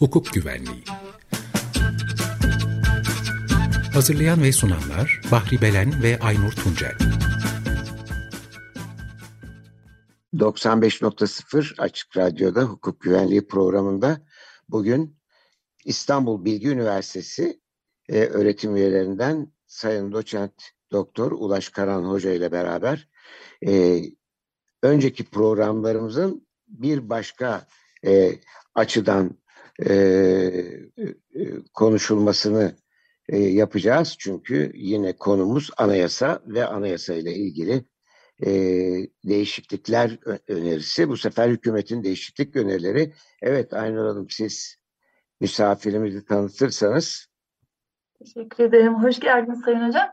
Hukuk Güvenliği. Hazırlayan ve sunanlar Bahri Belen ve Aynur Tuncel. 95.0 Açık Radyo'da hukuk güvenliği programında bugün İstanbul Bilgi Üniversitesi e, öğretim üyelerinden Sayın Doçent Doktor Ulaş Karan Hoca ile beraber e, önceki programlarımızın bir başka e, açıdan e, e, konuşulmasını e, yapacağız. Çünkü yine konumuz anayasa ve anayasa ile ilgili e, değişiklikler önerisi. Bu sefer hükümetin değişiklik önerileri. Evet Aynur Hanım siz misafirimizi tanıtırsanız. Teşekkür ederim. Hoş geldiniz Sayın Hocam.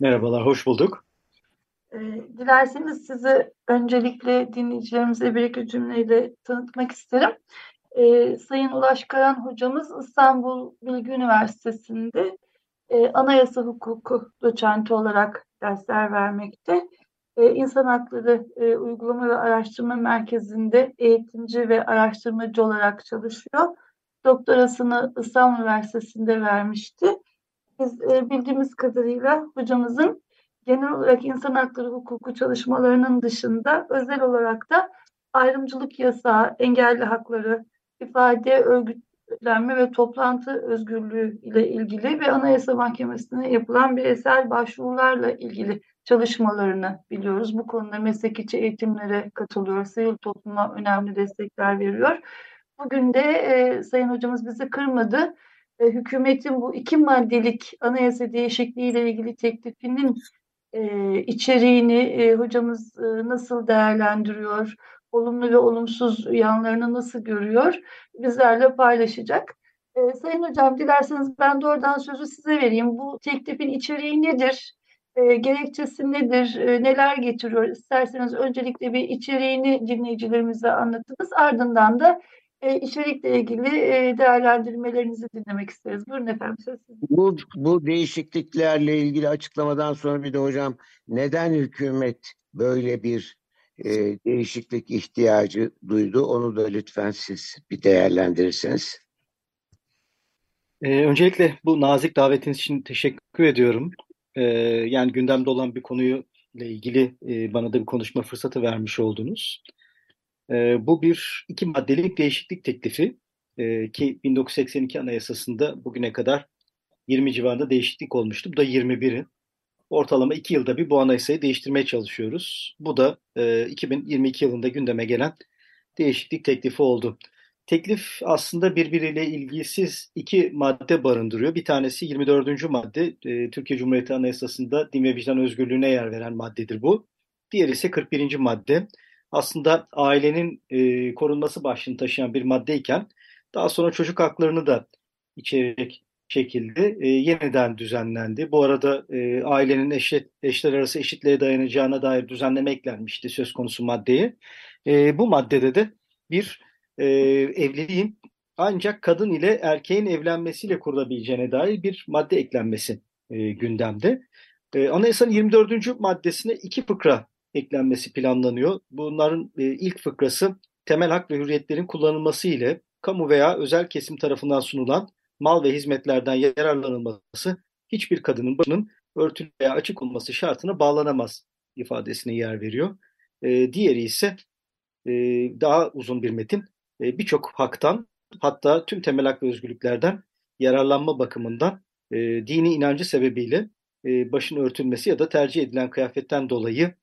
Merhabalar, hoş bulduk. E, dilerseniz sizi öncelikle dinleyicilerimize bir iki cümleyle tanıtmak isterim. E, Sayın Ulaş Karan hocamız İstanbul Bilgi Üniversitesi'nde e, anayasa hukuku doçenti olarak dersler vermekte. E, İnsan Hakları e, Uygulama ve Araştırma Merkezi'nde eğitimci ve araştırmacı olarak çalışıyor. Doktorasını İstanbul Üniversitesi'nde vermişti. Biz e, bildiğimiz kadarıyla hocamızın genel olarak insan hakları hukuku çalışmalarının dışında özel olarak da ayrımcılık yasağı, engelli hakları, ifade, örgütlenme ve toplantı özgürlüğü ile ilgili ve Anayasa Mahkemesi'ne yapılan bireysel başvurularla ilgili çalışmalarını biliyoruz. Bu konuda meslek içi eğitimlere katılıyor, sivil topluma önemli destekler veriyor. Bugün de e, Sayın Hocamız bizi kırmadı. E, hükümetin bu iki maddelik anayasa değişikliği ile ilgili teklifinin e, içeriğini e, hocamız e, nasıl değerlendiriyor, olumlu ve olumsuz yanlarını nasıl görüyor bizlerle paylaşacak. E, Sayın Hocam dilerseniz ben doğrudan sözü size vereyim. Bu teklifin içeriği nedir? E, gerekçesi nedir? E, neler getiriyor? İsterseniz öncelikle bir içeriğini dinleyicilerimize anlatınız. Ardından da e, içerikle ilgili e, değerlendirmelerinizi dinlemek isteriz. Buyurun efendim söz Bu, bu değişikliklerle ilgili açıklamadan sonra bir de hocam neden hükümet böyle bir e, değişiklik ihtiyacı duydu? Onu da lütfen siz bir değerlendirirseniz. Ee, öncelikle bu nazik davetiniz için teşekkür ediyorum. Ee, yani gündemde olan bir konuyu ile ilgili e, bana da bir konuşma fırsatı vermiş oldunuz. E, bu bir iki maddelik değişiklik teklifi e, ki 1982 Anayasası'nda bugüne kadar 20 civarında değişiklik olmuştu. Bu da 21'i. Ortalama iki yılda bir bu anayasayı değiştirmeye çalışıyoruz. Bu da e, 2022 yılında gündeme gelen değişiklik teklifi oldu. Teklif aslında birbiriyle ilgisiz iki madde barındırıyor. Bir tanesi 24. madde, e, Türkiye Cumhuriyeti Anayasası'nda din ve vicdan özgürlüğüne yer veren maddedir bu. Diğeri ise 41. madde aslında ailenin e, korunması başlığını taşıyan bir maddeyken daha sonra çocuk haklarını da içerecek şekilde e, yeniden düzenlendi. Bu arada e, ailenin eşit, eşler arası eşitliğe dayanacağına dair düzenleme eklenmişti söz konusu maddeye. E, bu maddede de bir e, evliliğin ancak kadın ile erkeğin evlenmesiyle kurulabileceğine dair bir madde eklenmesi e, gündemde. E, Anayasanın 24. maddesine iki fıkra eklenmesi planlanıyor. Bunların e, ilk fıkrası temel hak ve hürriyetlerin kullanılması ile kamu veya özel kesim tarafından sunulan mal ve hizmetlerden yararlanılması hiçbir kadının başının örtülü veya açık olması şartına bağlanamaz ifadesine yer veriyor. E, diğeri ise e, daha uzun bir metin. E, Birçok haktan hatta tüm temel hak ve özgürlüklerden yararlanma bakımından e, dini inancı sebebiyle e, başın örtülmesi ya da tercih edilen kıyafetten dolayı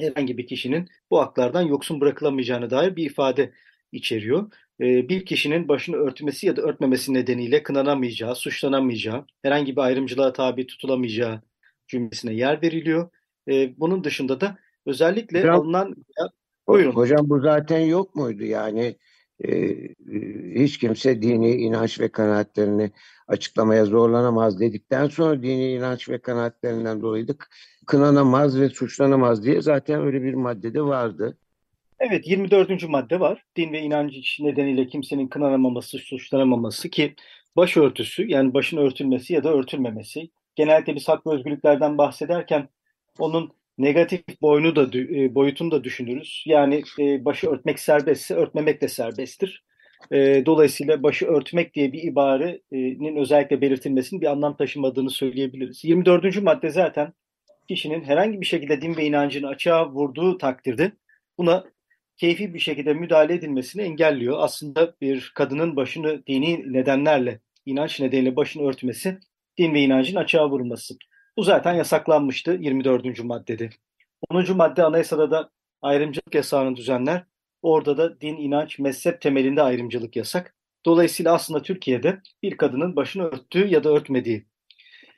herhangi bir kişinin bu haklardan yoksun bırakılamayacağına dair bir ifade içeriyor. Ee, bir kişinin başını örtmesi ya da örtmemesi nedeniyle kınanamayacağı, suçlanamayacağı, herhangi bir ayrımcılığa tabi tutulamayacağı cümlesine yer veriliyor. Ee, bunun dışında da özellikle hocam, alınan... Buyurun. Hocam bu zaten yok muydu yani? E, hiç kimse dini inanç ve kanaatlerini açıklamaya zorlanamaz dedikten sonra dini inanç ve kanaatlerinden dolayı da kınanamaz ve suçlanamaz diye zaten öyle bir maddede vardı. Evet 24. madde var. Din ve inanç nedeniyle kimsenin kınanamaması, suçlanamaması ki başörtüsü yani başın örtülmesi ya da örtülmemesi. Genellikle biz hak ve özgürlüklerden bahsederken onun negatif boyunu da boyutunu da düşünürüz. Yani başı örtmek serbestse örtmemek de serbesttir. E, dolayısıyla başı örtmek diye bir ibarenin özellikle belirtilmesinin bir anlam taşımadığını söyleyebiliriz. 24. madde zaten kişinin herhangi bir şekilde din ve inancını açığa vurduğu takdirde buna keyfi bir şekilde müdahale edilmesini engelliyor. Aslında bir kadının başını dini nedenlerle, inanç nedeniyle başını örtmesi, din ve inancın açığa vurulması. Bu zaten yasaklanmıştı 24. maddede. 10. madde anayasada da ayrımcılık yasağını düzenler. Orada da din, inanç, mezhep temelinde ayrımcılık yasak. Dolayısıyla aslında Türkiye'de bir kadının başını örttüğü ya da örtmediği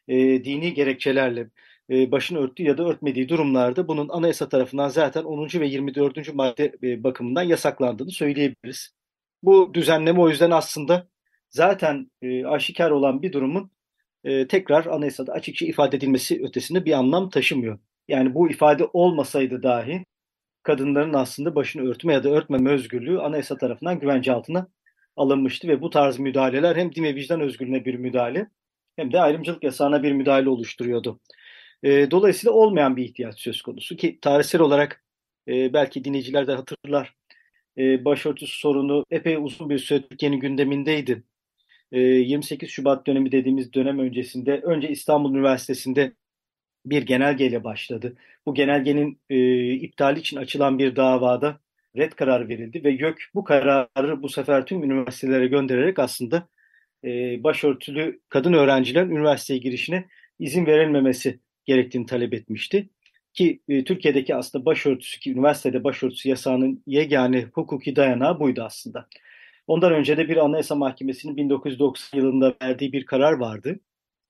e, dini gerekçelerle e, başını örttüğü ya da örtmediği durumlarda bunun anayasa tarafından zaten 10. ve 24. madde e, bakımından yasaklandığını söyleyebiliriz. Bu düzenleme o yüzden aslında zaten e, aşikar olan bir durumun tekrar anayasada açıkça ifade edilmesi ötesinde bir anlam taşımıyor. Yani bu ifade olmasaydı dahi kadınların aslında başını örtme ya da örtmeme özgürlüğü anayasa tarafından güvence altına alınmıştı ve bu tarz müdahaleler hem din ve vicdan özgürlüğüne bir müdahale hem de ayrımcılık yasağına bir müdahale oluşturuyordu. E, dolayısıyla olmayan bir ihtiyaç söz konusu ki tarihsel olarak e, belki dinleyiciler de hatırlar. E, başörtüsü sorunu epey uzun bir süre Türkiye'nin gündemindeydi. E, 28 Şubat dönemi dediğimiz dönem öncesinde önce İstanbul Üniversitesi'nde bir genelgeyle başladı. Bu genelgenin e, iptali için açılan bir davada red karar verildi ve YÖK bu kararı bu sefer tüm üniversitelere göndererek aslında e, başörtülü kadın öğrencilerin üniversiteye girişine izin verilmemesi gerektiğini talep etmişti. Ki e, Türkiye'deki aslında başörtüsü ki üniversitede başörtüsü yasağının yegane hukuki dayanağı buydu aslında. Ondan önce de bir Anayasa Mahkemesi'nin 1990 yılında verdiği bir karar vardı.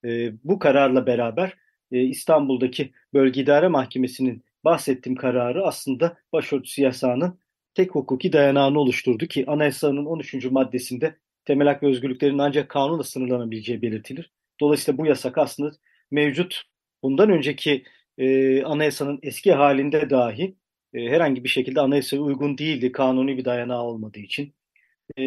E, bu kararla beraber e, İstanbul'daki Bölge İdare Mahkemesi'nin bahsettiğim kararı aslında başörtüsü yasağının tek hukuki dayanağını oluşturdu ki anayasanın 13. maddesinde temel hak ve özgürlüklerin ancak kanunla sınırlanabileceği belirtilir. Dolayısıyla bu yasak aslında mevcut bundan önceki e, anayasanın eski halinde dahi e, herhangi bir şekilde anayasaya uygun değildi kanuni bir dayanağı olmadığı için. E,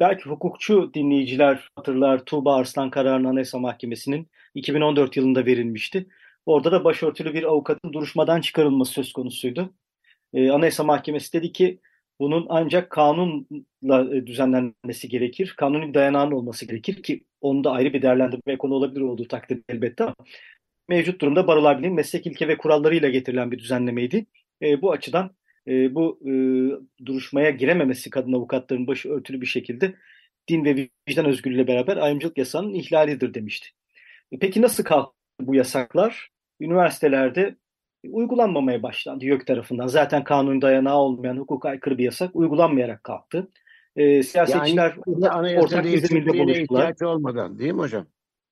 belki hukukçu dinleyiciler hatırlar Tuğba Arslan kararını Anayasa Mahkemesi'nin 2014 yılında verilmişti. Orada da başörtülü bir avukatın duruşmadan çıkarılması söz konusuydu. E, Anayasa Mahkemesi dedi ki bunun ancak kanunla e, düzenlenmesi gerekir. Kanuni dayanağının olması gerekir ki onda ayrı bir değerlendirme konu olabilir olduğu takdirde elbette ama mevcut durumda Barolar Birliği'nin meslek ilke ve kurallarıyla getirilen bir düzenlemeydi. E, bu açıdan e, bu e, duruşmaya girememesi kadın avukatların başı örtülü bir şekilde din ve vicdan özgürlüğüyle beraber ayrımcılık yasağının ihlalidir demişti. E, peki nasıl kalktı bu yasaklar? Üniversitelerde uygulanmamaya başlandı YÖK tarafından. Zaten kanun dayanağı olmayan hukuka aykırı bir yasak uygulanmayarak kalktı. E, siyasetçiler yani, ortak bir zeminde buluştular. ihtiyaç olmadan değil mi hocam?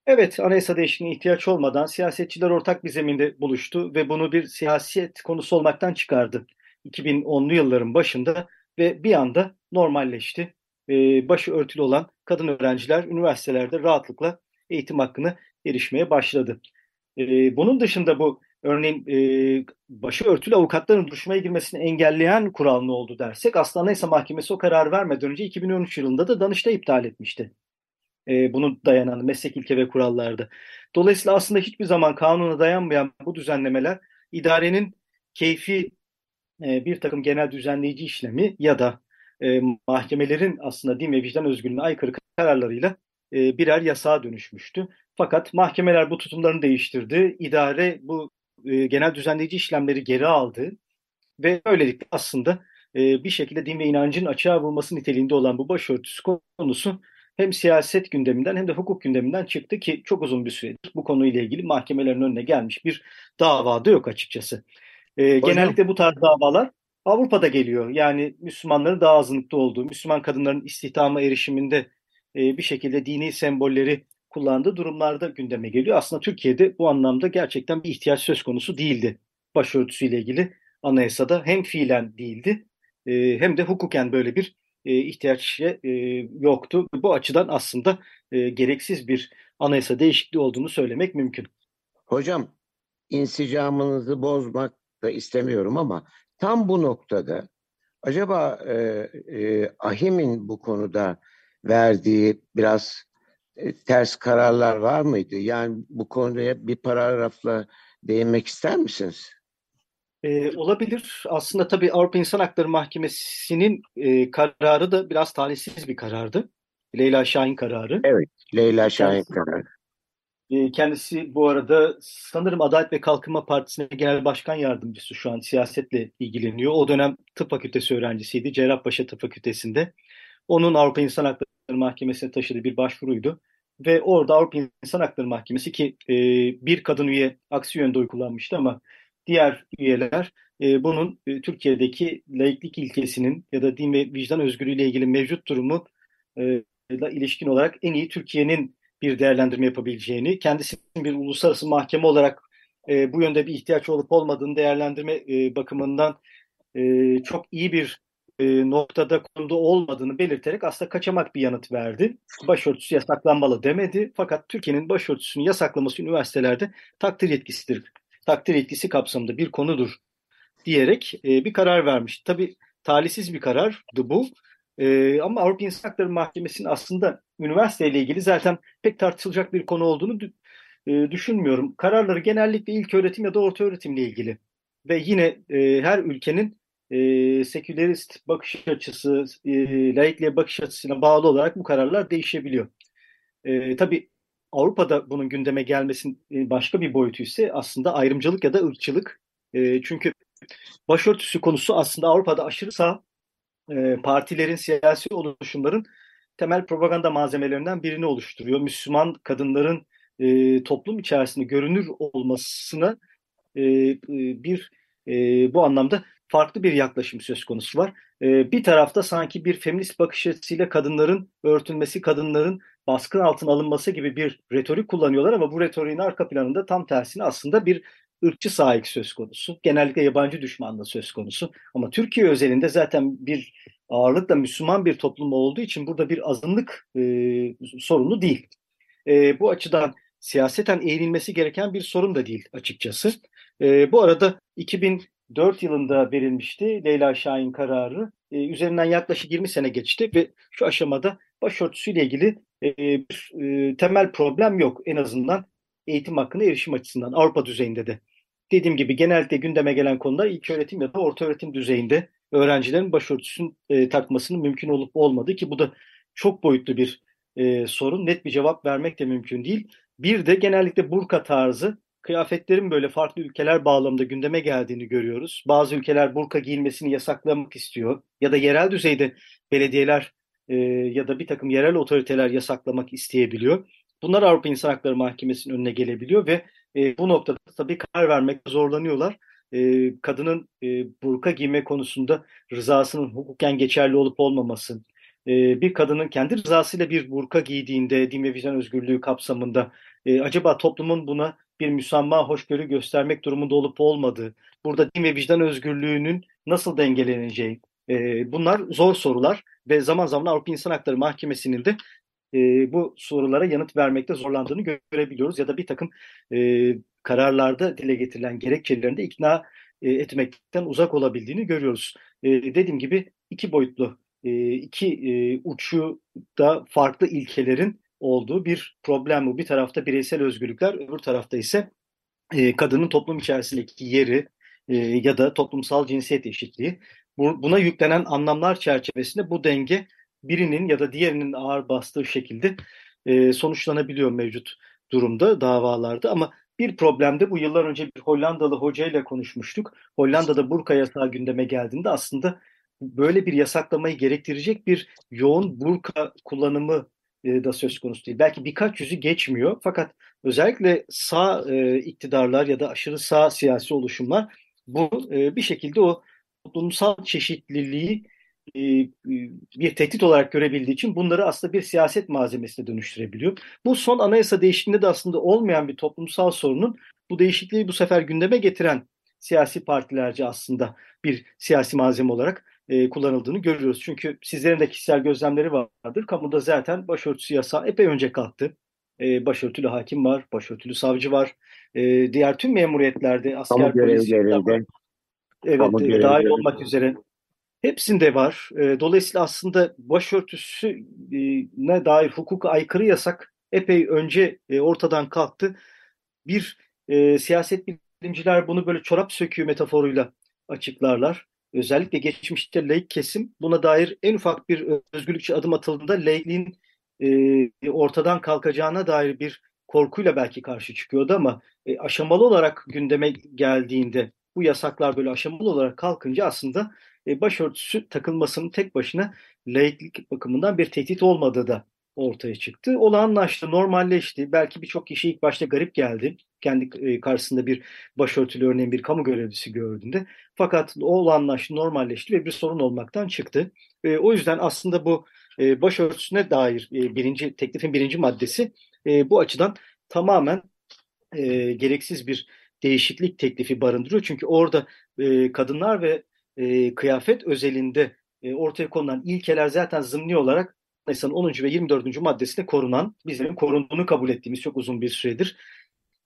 Evet, anayasa değişikliğine ihtiyaç olmadan siyasetçiler ortak bir zeminde buluştu ve bunu bir siyaset konusu olmaktan çıkardı. 2010'lu yılların başında ve bir anda normalleşti. Ee, başı örtülü olan kadın öğrenciler üniversitelerde rahatlıkla eğitim hakkını erişmeye başladı. Ee, bunun dışında bu örneğin e, başı örtülü avukatların duruşmaya girmesini engelleyen kural ne oldu dersek aslında Anayasa Mahkemesi o karar vermeden önce 2013 yılında da Danıştay iptal etmişti e, bunun dayanan meslek ilke ve kurallarda. Dolayısıyla aslında hiçbir zaman kanuna dayanmayan bu düzenlemeler idarenin keyfi e, bir takım genel düzenleyici işlemi ya da e, mahkemelerin aslında din ve vicdan özgürlüğüne aykırı kararlarıyla e, birer yasağa dönüşmüştü. Fakat mahkemeler bu tutumlarını değiştirdi. İdare bu e, genel düzenleyici işlemleri geri aldı ve böylelikle aslında e, bir şekilde din ve inancın açığa vurması niteliğinde olan bu başörtüsü konusu hem siyaset gündeminden hem de hukuk gündeminden çıktı ki çok uzun bir süredir bu konuyla ilgili mahkemelerin önüne gelmiş bir davada yok açıkçası. Ee, genellikle bu tarz davalar Avrupa'da geliyor. Yani Müslümanların daha azınlıkta olduğu, Müslüman kadınların istihdama erişiminde e, bir şekilde dini sembolleri kullandığı durumlarda gündeme geliyor. Aslında Türkiye'de bu anlamda gerçekten bir ihtiyaç söz konusu değildi. Başörtüsüyle ilgili anayasada hem fiilen değildi e, hem de hukuken böyle bir e, ihtiyaç e, yoktu. Bu açıdan aslında e, gereksiz bir anayasa değişikliği olduğunu söylemek mümkün. Hocam insicamınızı bozmak da istemiyorum ama tam bu noktada acaba e, e, Ahim'in bu konuda verdiği biraz e, ters kararlar var mıydı? Yani bu konuya bir paragrafla değinmek ister misiniz? Ee, olabilir. Aslında tabii Avrupa İnsan Hakları Mahkemesi'nin e, kararı da biraz talihsiz bir karardı. Leyla Şahin kararı. Evet, Leyla Şahin kararı. E, kendisi bu arada sanırım Adalet ve Kalkınma Partisi'ne genel başkan yardımcısı şu an siyasetle ilgileniyor. O dönem tıp fakültesi öğrencisiydi. Cerrahpaşa Tıp Fakültesi'nde. Onun Avrupa İnsan Hakları Mahkemesi'ne taşıdığı bir başvuruydu. Ve orada Avrupa İnsan Hakları Mahkemesi ki e, bir kadın üye aksi yönde oy kullanmıştı ama diğer üyeler e, bunun e, Türkiye'deki laiklik ilkesinin ya da din ve vicdan özgürlüğü ile ilgili mevcut durumu e, ile ilişkin olarak en iyi Türkiye'nin bir değerlendirme yapabileceğini, kendisinin bir uluslararası mahkeme olarak e, bu yönde bir ihtiyaç olup olmadığını değerlendirme e, bakımından e, çok iyi bir e, noktada konuda olmadığını belirterek aslında kaçamak bir yanıt verdi. Başörtüsü yasaklanmalı demedi. Fakat Türkiye'nin başörtüsünün yasaklaması üniversitelerde takdir yetkisidir. Takdir yetkisi kapsamında bir konudur diyerek e, bir karar vermiş. Tabii talihsiz bir karardı bu. E, ama Avrupa İnsan Hakları Mahkemesi'nin aslında üniversiteyle ilgili zaten pek tartışılacak bir konu olduğunu e, düşünmüyorum. Kararları genellikle ilk öğretim ya da orta öğretimle ilgili. Ve yine e, her ülkenin e, sekülerist bakış açısı, e, laikliğe bakış açısına bağlı olarak bu kararlar değişebiliyor. E, tabii Avrupa'da bunun gündeme gelmesinin başka bir boyutu ise aslında ayrımcılık ya da ırkçılık. E, çünkü başörtüsü konusu aslında Avrupa'da aşırı sağ e, partilerin, siyasi oluşumların temel propaganda malzemelerinden birini oluşturuyor. Müslüman kadınların e, toplum içerisinde görünür olmasına e, e, bir e, bu anlamda farklı bir yaklaşım söz konusu var. E, bir tarafta sanki bir feminist bakış açısıyla kadınların örtülmesi, kadınların baskın altına alınması gibi bir retorik kullanıyorlar ama bu retoriğin arka planında tam tersine aslında bir ırkçı sahip söz konusu. Genellikle yabancı düşmanlığı söz konusu. Ama Türkiye özelinde zaten bir ağırlıkla Müslüman bir toplum olduğu için burada bir azınlık e, sorunu değil. E, bu açıdan siyaseten eğilmesi gereken bir sorun da değil açıkçası. E, bu arada 2004 yılında verilmişti Leyla Şahin kararı. E, üzerinden yaklaşık 20 sene geçti ve şu aşamada başörtüsüyle ilgili e, e, temel problem yok. En azından eğitim hakkına erişim açısından Avrupa düzeyinde de. Dediğim gibi genellikle gündeme gelen konular ilk öğretim ya da orta öğretim düzeyinde öğrencilerin başörtüsünün e, takmasının mümkün olup olmadığı ki bu da çok boyutlu bir e, sorun. Net bir cevap vermek de mümkün değil. Bir de genellikle burka tarzı kıyafetlerin böyle farklı ülkeler bağlamında gündeme geldiğini görüyoruz. Bazı ülkeler burka giyilmesini yasaklamak istiyor ya da yerel düzeyde belediyeler e, ya da bir takım yerel otoriteler yasaklamak isteyebiliyor. Bunlar Avrupa İnsan Hakları Mahkemesi'nin önüne gelebiliyor ve e, bu noktada tabii karar vermekte zorlanıyorlar. E, kadının e, burka giyme konusunda rızasının hukuken geçerli olup olmaması, e, bir kadının kendi rızasıyla bir burka giydiğinde din ve vicdan özgürlüğü kapsamında e, acaba toplumun buna bir müsamma hoşgörü göstermek durumunda olup olmadığı, burada din ve vicdan özgürlüğünün nasıl dengeleneceği, e, bunlar zor sorular ve zaman zaman Avrupa İnsan Hakları Mahkemesi'nin de e, bu sorulara yanıt vermekte zorlandığını görebiliyoruz ya da bir takım e, kararlarda dile getirilen gerekçelerinde ikna e, etmekten uzak olabildiğini görüyoruz. E, dediğim gibi iki boyutlu, e, iki e, uçu da farklı ilkelerin olduğu bir problem bu. Bir tarafta bireysel özgürlükler, öbür tarafta ise e, kadının toplum içerisindeki yeri e, ya da toplumsal cinsiyet eşitliği. Bu, buna yüklenen anlamlar çerçevesinde bu denge birinin ya da diğerinin ağır bastığı şekilde e, sonuçlanabiliyor mevcut durumda davalarda ama bir problemde bu yıllar önce bir Hollandalı hocayla konuşmuştuk. Hollanda'da burka yasağı gündeme geldiğinde aslında böyle bir yasaklamayı gerektirecek bir yoğun burka kullanımı e, da söz konusu değil. Belki birkaç yüzü geçmiyor fakat özellikle sağ e, iktidarlar ya da aşırı sağ siyasi oluşumlar bu e, bir şekilde o toplumsal çeşitliliği bir tehdit olarak görebildiği için bunları aslında bir siyaset malzemesine dönüştürebiliyor. Bu son anayasa değişikliğinde de aslında olmayan bir toplumsal sorunun bu değişikliği bu sefer gündeme getiren siyasi partilerce aslında bir siyasi malzeme olarak e, kullanıldığını görüyoruz. Çünkü sizlerin de kişisel gözlemleri vardır. Kamuda zaten başörtüsü yasağı epey önce kalktı. E, başörtülü hakim var, başörtülü savcı var. E, diğer tüm memuriyetlere, asker, polis, evet, e, dahil olmak üzere Hepsinde var. E, dolayısıyla aslında başörtüsüne dair hukuka aykırı yasak epey önce e, ortadan kalktı. Bir e, siyaset bilimciler bunu böyle çorap söküğü metaforuyla açıklarlar. Özellikle geçmişte laik kesim buna dair en ufak bir özgürlükçü adım atıldığında laikliğin e, ortadan kalkacağına dair bir korkuyla belki karşı çıkıyordu ama e, aşamalı olarak gündeme geldiğinde bu yasaklar böyle aşamalı olarak kalkınca aslında e, başörtüsü takılmasının tek başına laiklik bakımından bir tehdit olmadığı da ortaya çıktı. Olağanlaştı, normalleşti. Belki birçok kişi ilk başta garip geldi. Kendi e, karşısında bir başörtülü örneğin bir kamu görevlisi gördüğünde. Fakat o olağanlaştı, normalleşti ve bir sorun olmaktan çıktı. E, o yüzden aslında bu e, başörtüsüne dair birinci teklifin birinci maddesi bu açıdan tamamen gereksiz bir değişiklik teklifi barındırıyor. Çünkü orada kadınlar ve kıyafet özelinde ortaya konulan ilkeler zaten zımni olarak Anayasanın 10. ve 24. maddesinde korunan, bizim korunduğunu kabul ettiğimiz çok uzun bir süredir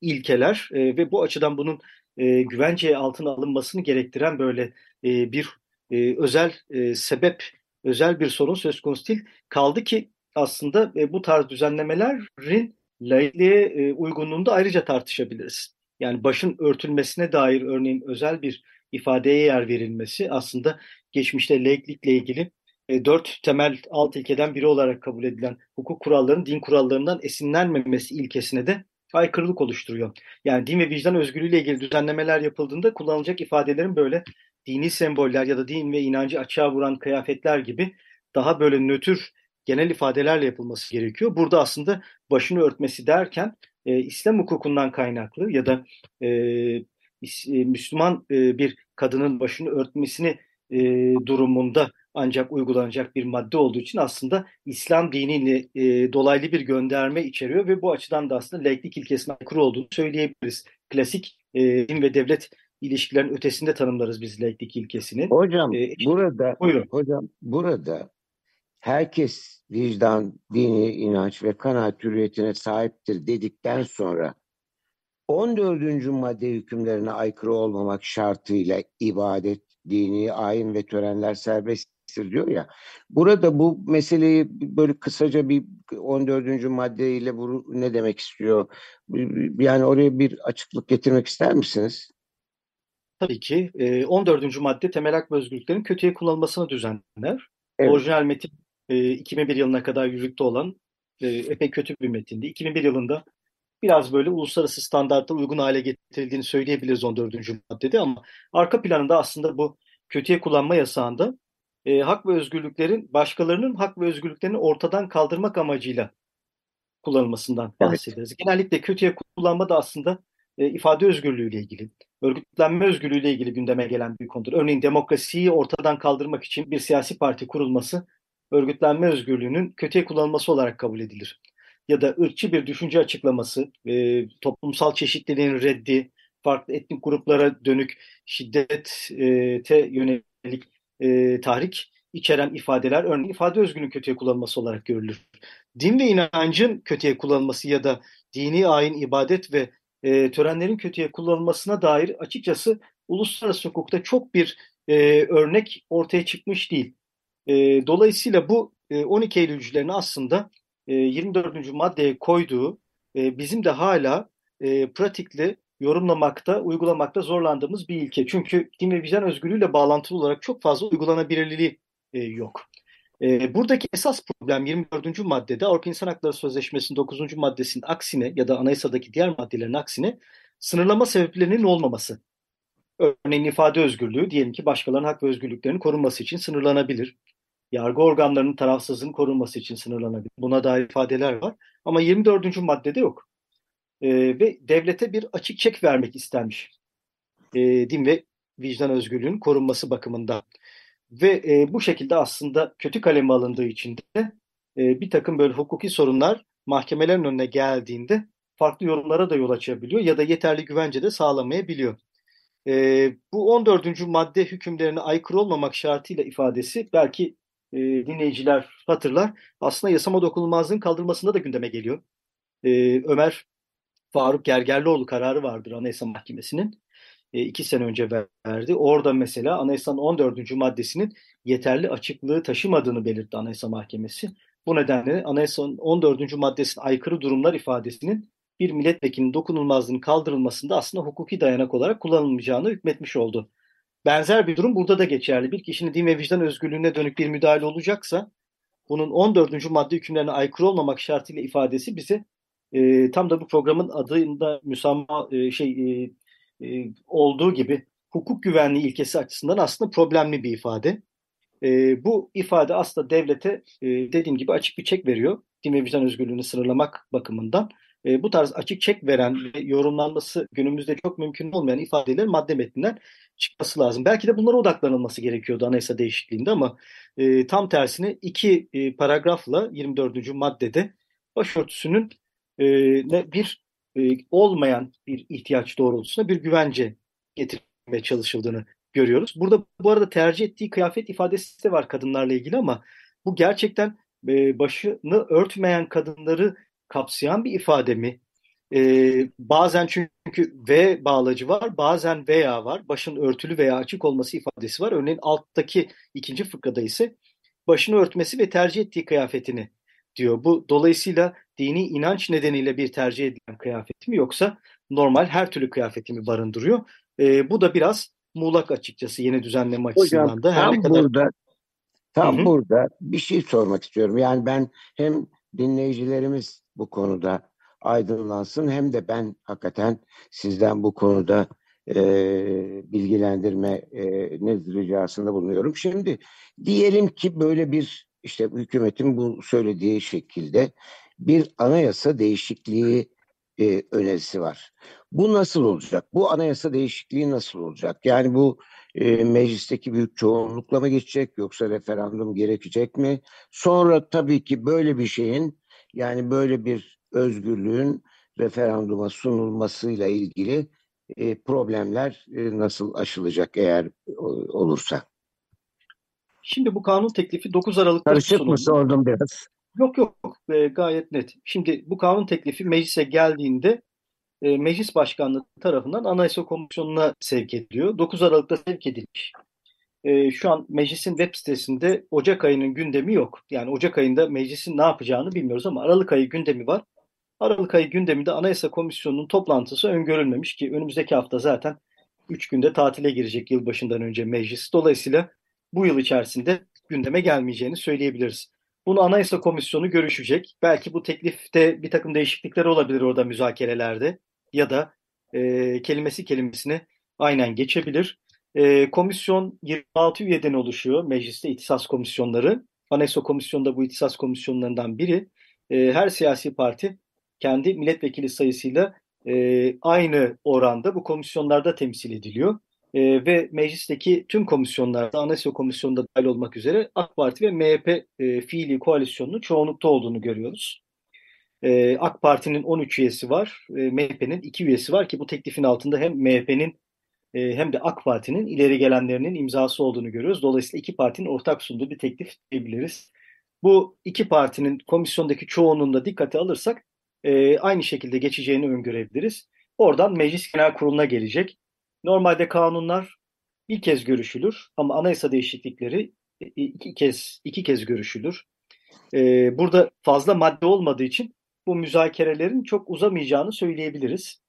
ilkeler e, ve bu açıdan bunun e, güvenceye altına alınmasını gerektiren böyle e, bir e, özel e, sebep, özel bir sorun söz konusu değil. Kaldı ki aslında e, bu tarz düzenlemelerin laikliğe e, uygunluğunu da ayrıca tartışabiliriz. Yani başın örtülmesine dair örneğin özel bir ifadeye yer verilmesi aslında geçmişte laiklikle ilgili e, dört temel alt ilkeden biri olarak kabul edilen hukuk kurallarının din kurallarından esinlenmemesi ilkesine de aykırılık oluşturuyor. Yani din ve vicdan özgürlüğüyle ilgili düzenlemeler yapıldığında kullanılacak ifadelerin böyle dini semboller ya da din ve inancı açığa vuran kıyafetler gibi daha böyle nötr genel ifadelerle yapılması gerekiyor. Burada aslında başını örtmesi derken e, İslam hukukundan kaynaklı ya da e, e Müslüman e, bir kadının başını örtmesini e, durumunda ancak uygulanacak bir madde olduğu için aslında İslam dinini e, dolaylı bir gönderme içeriyor ve bu açıdan da aslında laiklik ilkesine aykırı olduğunu söyleyebiliriz. Klasik e, din ve devlet ilişkilerin ötesinde tanımlarız biz laiklik ilkesini. Hocam ee, burada buyurun. hocam burada herkes vicdan, dini inanç ve kanaat hürriyetine sahiptir dedikten sonra 14. madde hükümlerine aykırı olmamak şartıyla ibadet, dini ayin ve törenler serbesttir diyor ya. Burada bu meseleyi böyle kısaca bir 14. maddeyle bu ne demek istiyor? Yani oraya bir açıklık getirmek ister misiniz? Tabii ki. 14. madde temel hak ve özgürlüklerin kötüye kullanılmasını düzenler. Evet. Orijinal metin 2001 yılına kadar yürürlükte olan epey kötü bir metindi. 2001 yılında biraz böyle uluslararası standartlara uygun hale getirildiğini söyleyebiliriz 14. maddede ama arka planında aslında bu kötüye kullanma yasağında e, hak ve özgürlüklerin başkalarının hak ve özgürlüklerini ortadan kaldırmak amacıyla kullanılmasından bahsederiz. Evet. Genellikle kötüye kullanma da aslında e, ifade özgürlüğüyle ilgili, örgütlenme özgürlüğüyle ilgili gündeme gelen bir konudur. Örneğin demokrasiyi ortadan kaldırmak için bir siyasi parti kurulması örgütlenme özgürlüğünün kötüye kullanılması olarak kabul edilir ya da ırkçı bir düşünce açıklaması, e, toplumsal çeşitliliğin reddi, farklı etnik gruplara dönük şiddete yönelik e, tahrik içeren ifadeler örneğin ifade özgürlüğünün kötüye kullanılması olarak görülür. Din ve inancın kötüye kullanılması ya da dini ayin, ibadet ve e, törenlerin kötüye kullanılmasına dair açıkçası uluslararası hukukta çok bir e, örnek ortaya çıkmış değil. E, dolayısıyla bu e, 12 Eylülcülerin aslında 24. E, maddeye koyduğu e, bizim de hala e, pratikle yorumlamakta, uygulamakta zorlandığımız bir ilke. Çünkü din ve vicdan özgürlüğüyle bağlantılı olarak çok fazla uygulanabilirliği yok. buradaki esas problem 24. maddede Avrupa İnsan Hakları Sözleşmesi'nin 9. maddesinin aksine ya da anayasadaki diğer maddelerin aksine sınırlama sebeplerinin olmaması. Örneğin ifade özgürlüğü diyelim ki başkalarının hak ve özgürlüklerinin korunması için sınırlanabilir yargı organlarının tarafsızlığın korunması için sınırlanabilir. Buna dair ifadeler var. Ama 24. maddede yok. E, ve devlete bir açık çek vermek istenmiş. E, din ve vicdan özgürlüğünün korunması bakımından. Ve e, bu şekilde aslında kötü kaleme alındığı için de e, bir takım böyle hukuki sorunlar mahkemelerin önüne geldiğinde farklı yorumlara da yol açabiliyor ya da yeterli güvence de sağlamayabiliyor. E, bu 14. madde hükümlerine aykırı olmamak şartıyla ifadesi belki e, dinleyiciler hatırlar. Aslında yasama dokunulmazlığın kaldırılmasında da gündeme geliyor. E, Ömer Faruk Gergerlioğlu kararı vardır Anayasa Mahkemesi'nin. E, iki sene önce verdi. Orada mesela Anayasa'nın 14. maddesinin yeterli açıklığı taşımadığını belirtti Anayasa Mahkemesi. Bu nedenle Anayasa'nın 14. maddesine aykırı durumlar ifadesinin bir milletvekilinin dokunulmazlığının kaldırılmasında aslında hukuki dayanak olarak kullanılmayacağını hükmetmiş oldu. Benzer bir durum burada da geçerli. Bir kişinin din ve vicdan özgürlüğüne dönük bir müdahale olacaksa bunun 14. madde hükümlerine aykırı olmamak şartıyla ifadesi bize e, tam da bu programın adında müsamma e, şey e, e, olduğu gibi hukuk güvenliği ilkesi açısından aslında problemli bir ifade. E, bu ifade aslında devlete e, dediğim gibi açık bir çek veriyor. Din ve vicdan özgürlüğünü sınırlamak bakımından. E, bu tarz açık çek veren ve yorumlanması günümüzde çok mümkün olmayan ifadeler madde metninden çıkması lazım. Belki de bunlara odaklanılması gerekiyordu anayasa değişikliğinde ama e, tam tersine iki e, paragrafla 24. maddede başörtüsünün e, bir e, olmayan bir ihtiyaç doğrultusunda bir güvence getirmeye çalışıldığını görüyoruz. Burada bu arada tercih ettiği kıyafet ifadesi de var kadınlarla ilgili ama bu gerçekten e, başını örtmeyen kadınları kapsayan bir ifade mi? Ee, bazen çünkü V bağlacı var, bazen veya var. Başın örtülü veya açık olması ifadesi var. Örneğin alttaki ikinci fıkrada ise başını örtmesi ve tercih ettiği kıyafetini diyor. Bu dolayısıyla dini inanç nedeniyle bir tercih edilen kıyafet mi yoksa normal her türlü kıyafeti mi barındırıyor? Ee, bu da biraz muğlak açıkçası yeni düzenleme açısından Hocam, da. Her tam ne kadar... burada tam Hı-hı. burada bir şey sormak istiyorum. Yani ben hem dinleyicilerimiz bu konuda aydınlansın hem de ben hakikaten sizden bu konuda e, bilgilendirme e, ne ricasında bulunuyorum. Şimdi diyelim ki böyle bir işte hükümetin bu söylediği şekilde bir anayasa değişikliği e, önerisi var. Bu nasıl olacak? Bu anayasa değişikliği nasıl olacak? Yani bu e, meclisteki büyük çoğunlukla mı geçecek yoksa referandum gerekecek mi? Sonra tabii ki böyle bir şeyin yani böyle bir özgürlüğün referanduma sunulmasıyla ilgili e, problemler e, nasıl aşılacak eğer o, olursa? Şimdi bu kanun teklifi 9 Aralık'ta Karışık mı sordum biraz? Yok yok e, gayet net. Şimdi bu kanun teklifi meclise geldiğinde e, meclis başkanlığı tarafından Anayasa Komisyonu'na sevk ediliyor. 9 Aralık'ta sevk edilmiş. E, şu an meclisin web sitesinde Ocak ayının gündemi yok. Yani Ocak ayında meclisin ne yapacağını bilmiyoruz ama Aralık ayı gündemi var. Aralık ayı gündeminde Anayasa Komisyonu'nun toplantısı öngörülmemiş ki önümüzdeki hafta zaten 3 günde tatile girecek yılbaşından önce meclis. Dolayısıyla bu yıl içerisinde gündeme gelmeyeceğini söyleyebiliriz. Bunu Anayasa Komisyonu görüşecek. Belki bu teklifte bir takım değişiklikler olabilir orada müzakerelerde ya da e, kelimesi kelimesine aynen geçebilir. E, komisyon 26 üyeden oluşuyor mecliste ihtisas komisyonları. Anayasa Komisyonu da bu ihtisas komisyonlarından biri. E, her siyasi parti kendi milletvekili sayısıyla e, aynı oranda bu komisyonlarda temsil ediliyor. E, ve meclisteki tüm komisyonlarda, Anayasa Komisyonu'nda dahil olmak üzere AK Parti ve MHP e, fiili koalisyonunun çoğunlukta olduğunu görüyoruz. E, AK Parti'nin 13 üyesi var, e, MHP'nin 2 üyesi var ki bu teklifin altında hem MHP'nin e, hem de AK Parti'nin ileri gelenlerinin imzası olduğunu görüyoruz. Dolayısıyla iki partinin ortak sunduğu bir teklif diyebiliriz. Bu iki partinin komisyondaki çoğunluğunu da dikkate alırsak e, aynı şekilde geçeceğini öngörebiliriz. Oradan Meclis Genel Kurulu'na gelecek. Normalde kanunlar bir kez görüşülür ama anayasa değişiklikleri iki kez iki kez görüşülür. Ee, burada fazla madde olmadığı için bu müzakerelerin çok uzamayacağını söyleyebiliriz.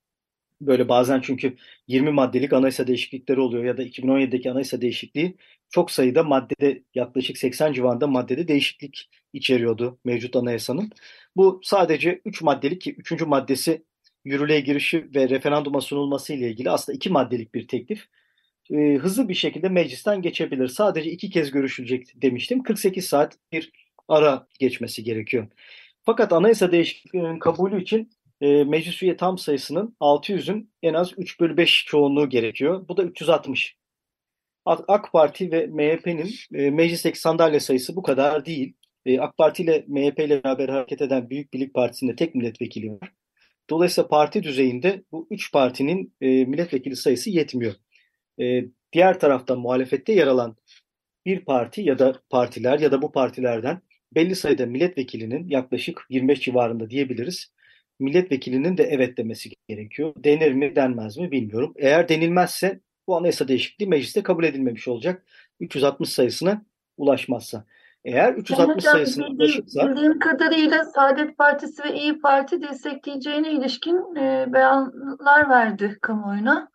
Böyle bazen çünkü 20 maddelik anayasa değişiklikleri oluyor ya da 2017'deki anayasa değişikliği çok sayıda maddede yaklaşık 80 civarında maddede değişiklik içeriyordu mevcut anayasanın. Bu sadece 3 maddelik ki 3. maddesi yürürlüğe girişi ve referanduma sunulması ile ilgili aslında iki maddelik bir teklif. E, hızlı bir şekilde meclisten geçebilir. Sadece iki kez görüşülecek demiştim. 48 saat bir ara geçmesi gerekiyor. Fakat anayasa değişikliklerinin kabulü için e, meclis üye tam sayısının 600'ün en az 3 bölü 5 çoğunluğu gerekiyor. Bu da 360. AK Parti ve MHP'nin e, meclisteki sandalye sayısı bu kadar değil. E, AK Parti ile MHP ile beraber hareket eden Büyük Birlik Partisi'nde tek milletvekili var. Dolayısıyla parti düzeyinde bu üç partinin e, milletvekili sayısı yetmiyor. E, diğer taraftan muhalefette yer alan bir parti ya da partiler ya da bu partilerden belli sayıda milletvekilinin yaklaşık 25 civarında diyebiliriz. Milletvekilinin de evet demesi gerekiyor. Denir mi denmez mi bilmiyorum. Eğer denilmezse bu anayasa değişikliği mecliste kabul edilmemiş olacak. 360 sayısına ulaşmazsa. Eğer 360 sayısına ulaşırsa bildiğim kadarıyla Saadet Partisi ve İyi Parti destekleyeceğine ilişkin e, beyanlar verdi kamuoyuna.